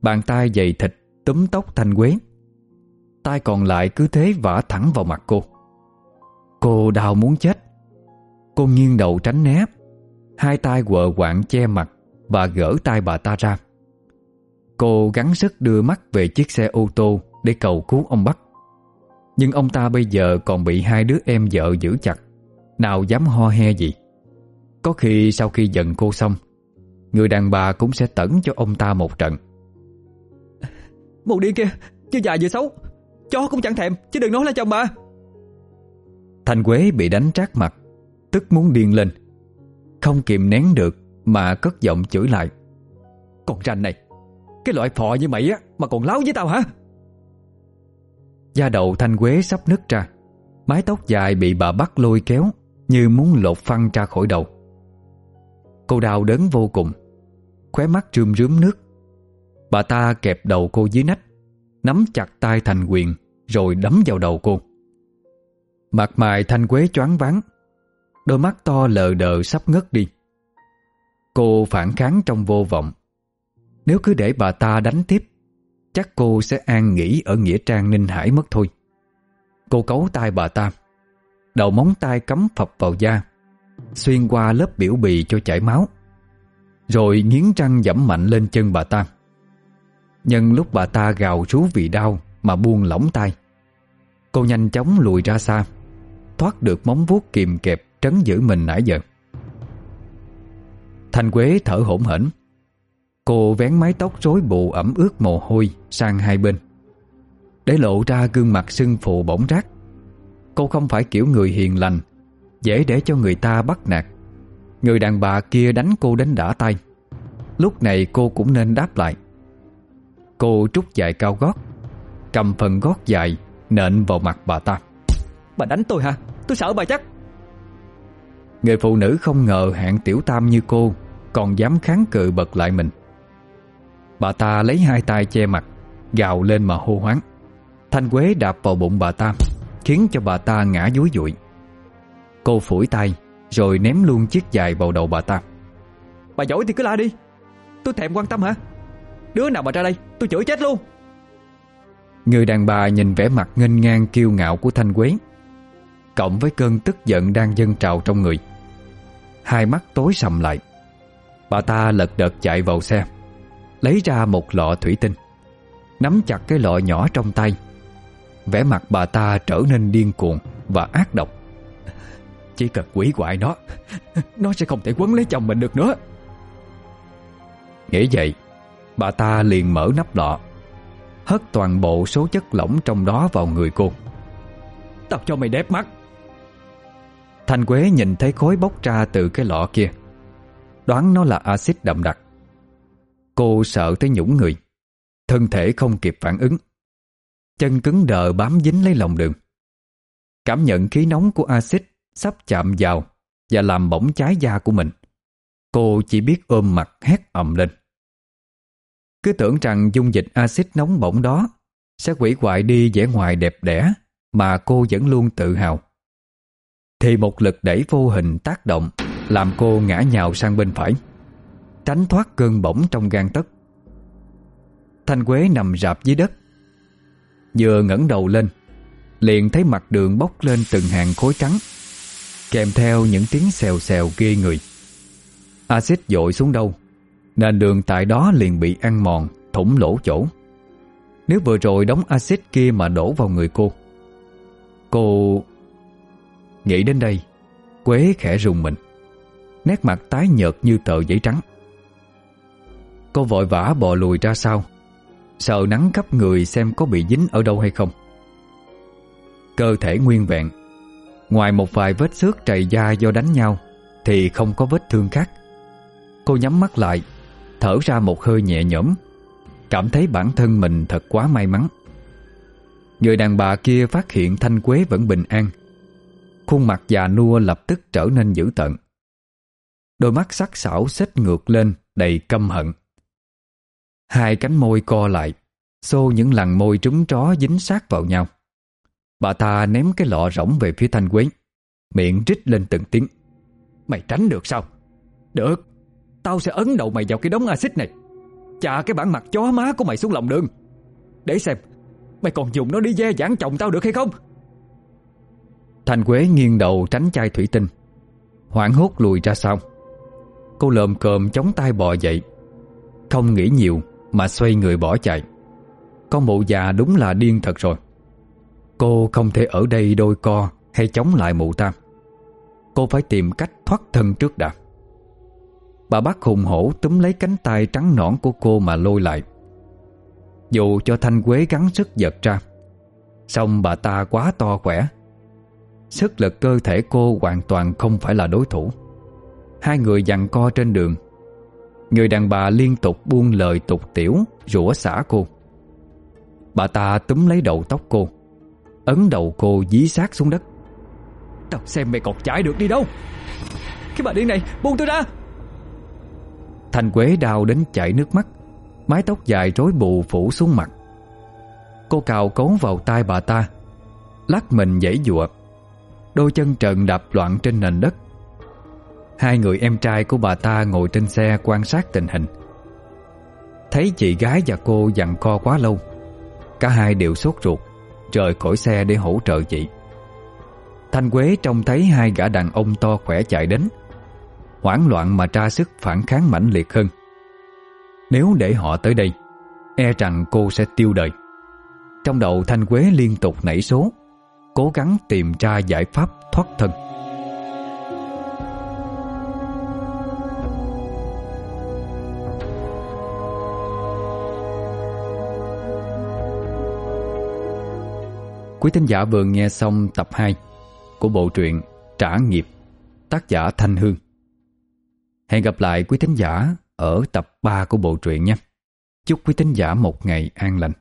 Bàn tay dày thịt túm tóc Thanh Quế. Tay còn lại cứ thế vả thẳng vào mặt cô. Cô đau muốn chết. Cô nghiêng đầu tránh né. Hai tay quợ quạng che mặt. Và gỡ tay bà ta ra. Cô gắng sức đưa mắt về chiếc xe ô tô Để cầu cứu ông Bắc. Nhưng ông ta bây giờ còn bị hai đứa em vợ giữ chặt. Nào dám ho he gì. Có khi sau khi giận cô xong Người đàn bà cũng sẽ tẩn cho ông ta một trận. Một điên kia Chứ già vừa xấu. Chó cũng chẳng thèm Chứ đừng nói là chồng bà. Thanh Quế bị đánh trát mặt Tức muốn điên lên. Không kìm nén được mà cất giọng chửi lại. Con ranh này, Cái loại phò như mày á, Mà còn láo với tao hả? Da đầu Thanh Quế sắp nứt ra, Mái tóc dài bị bà bắt lôi kéo Như muốn lột phăng ra khỏi đầu. Cô đau đớn vô cùng, Khóe mắt rươm rướm nước. Bà ta kẹp đầu cô dưới nách, Nắm chặt tay Thành Quyền Rồi đấm vào đầu cô. Mặt mày Thanh Quế choáng váng, Đôi mắt to lờ đờ sắp ngất đi. Cô phản kháng trong vô vọng. Nếu cứ để bà ta đánh tiếp, Chắc cô sẽ an nghỉ ở Nghĩa Trang Ninh Hải mất thôi. Cô cấu tay bà ta, Đầu móng tay cắm phập vào da, Xuyên qua lớp biểu bì cho chảy máu, Rồi nghiến răng dẫm mạnh lên chân bà ta. Nhân lúc bà ta gào rú vì đau Mà buông lỏng tay, Cô nhanh chóng lùi ra xa, Thoát được móng vuốt kìm kẹp Trấn giữ mình nãy giờ. Thanh Quế thở hổn hển. Cô vén mái tóc rối bù ẩm ướt mồ hôi sang hai bên. Để lộ ra gương mặt sưng phù bỗng rác Cô không phải kiểu người hiền lành Dễ để cho người ta bắt nạt. Người đàn bà kia đánh cô đến đả tay Lúc này cô cũng nên đáp lại. Cô trút dài cao gót Cầm phần gót dài Nện vào mặt bà ta. Bà đánh tôi hả? Tôi sợ bà chắc. Người phụ nữ không ngờ hạng tiểu tam như cô Còn dám kháng cự bật lại mình. Bà ta lấy hai tay che mặt Gào lên mà hô hoáng. Thanh Quế đạp vào bụng bà ta Khiến cho bà ta ngã dúi dụi. Cô phủi tay Rồi ném luôn chiếc dài vào đầu bà ta. Bà giỏi thì cứ la đi. Tôi thèm quan tâm hả? Đứa nào mà ra đây tôi chửi chết luôn. Người đàn bà nhìn vẻ mặt nghênh ngang kiêu ngạo của Thanh Quế Cộng với cơn tức giận đang dâng trào trong người. Hai mắt tối sầm lại Bà ta lật đật chạy vào xe, Lấy ra một lọ thủy tinh, Nắm chặt cái lọ nhỏ trong tay. Vẻ mặt bà ta trở nên điên cuồng Và ác độc. Chỉ cần quỷ quại nó Nó sẽ không thể quấn lấy chồng mình được nữa. Nghĩ vậy, Bà ta liền mở nắp lọ, Hất toàn bộ số chất lỏng trong đó vào người cô. Tao cho mày đép mắt. Thanh Quế nhìn thấy khối bốc ra từ cái lọ kia Đoán nó là axit đậm đặc. Cô sợ tới nhũng người, Thân thể không kịp phản ứng. Chân cứng đờ bám dính lấy lòng đường. Cảm nhận khí nóng của axit Sắp chạm vào Và làm bỏng cháy da của mình. Cô chỉ biết ôm mặt hét ầm lên. Cứ tưởng rằng dung dịch axit nóng bỏng đó Sẽ quỷ hoại đi vẻ ngoài đẹp đẽ Mà cô vẫn luôn tự hào. Thì một lực đẩy vô hình tác động. Làm cô ngã nhào sang bên phải, Tránh thoát cơn bỏng trong gan tấc. Thanh Quế nằm rạp dưới đất, Vừa ngẩng đầu lên, Liền thấy mặt đường bốc lên từng hàng khối trắng, Kèm theo những tiếng xèo xèo ghê người. Axit dội xuống đâu, Nền đường tại đó liền bị ăn mòn, Thủng lỗ chỗ. Nếu vừa rồi đóng axit kia mà đổ vào người cô Cô Nghĩ đến đây, Quế khẽ rùng mình. Nét mặt tái nhợt như tờ giấy trắng. Cô vội vã bò lùi ra sau, Sợ nắng khắp người xem có bị dính ở đâu hay không. Cơ thể nguyên vẹn, Ngoài một vài vết xước trầy da do đánh nhau Thì không có vết thương khác. Cô nhắm mắt lại, Thở ra một hơi nhẹ nhõm, Cảm thấy bản thân mình thật quá may mắn. Người đàn bà kia phát hiện Thanh Quế vẫn bình an, Khuôn mặt già nua lập tức trở nên dữ tợn. Đôi mắt sắc sảo xếch ngược lên, đầy căm hận. Hai cánh môi co lại, Xô những lằn môi trúng tró dính sát vào nhau. Bà ta ném cái lọ rỗng về phía Thanh Quế, Miệng rít lên từng tiếng. Mày tránh được sao? Được, Tao sẽ ấn đầu mày vào cái đống axit này. Chà, cái bản mặt chó má của mày xuống lòng đường. Để xem, Mày còn dùng nó đi dê dãn chồng tao được hay không? Thanh Quế nghiêng đầu tránh chai thủy tinh, Hoảng hốt lùi ra sau. Cô lồm cồm chống tay bò dậy. Không nghĩ nhiều Mà xoay người bỏ chạy. Con mụ già đúng là điên thật rồi. Cô không thể ở đây đôi co Hay chống lại mụ ta. Cô phải tìm cách thoát thân trước đã. Bà bác hùng hổ túm lấy cánh tay trắng nõn của cô mà lôi lại. Dù cho Thanh Quế gắng sức giật ra Xong bà ta quá to khỏe. Sức lực cơ thể cô hoàn toàn không phải là đối thủ. Hai người dằn co trên đường. Người đàn bà liên tục buông lời tục tiểu, Rủa xả cô. Bà ta túm lấy đầu tóc cô, Ấn đầu cô dí sát xuống đất. Tao xem mày còn chạy được đi đâu. Cái bà điên này, buông tôi ra. Thành Quế đau đến chảy nước mắt, Mái tóc dài rối bù phủ xuống mặt. Cô cào cấu vào tai bà ta, Lắc mình dãy dụa Đôi chân trần đạp loạn trên nền đất. Hai người em trai của bà ta ngồi trên xe quan sát tình hình. Thấy chị gái và cô dặn co quá lâu, Cả hai đều sốt ruột, Rời khỏi xe để hỗ trợ chị. Thanh Quế trông thấy hai gã đàn ông to khỏe chạy đến, Hoảng loạn mà tra sức phản kháng mãnh liệt hơn. Nếu để họ tới đây E rằng cô sẽ tiêu đời. Trong đầu Thanh Quế liên tục nảy số, Cố gắng tìm ra giải pháp thoát thân. Quý thính giả vừa nghe xong tập 2 của bộ truyện Trả nghiệp, Tác giả Thanh Hương. Hẹn gặp lại quý thính giả Ở tập 3 của bộ truyện nhé. Chúc quý thính giả một ngày an lành.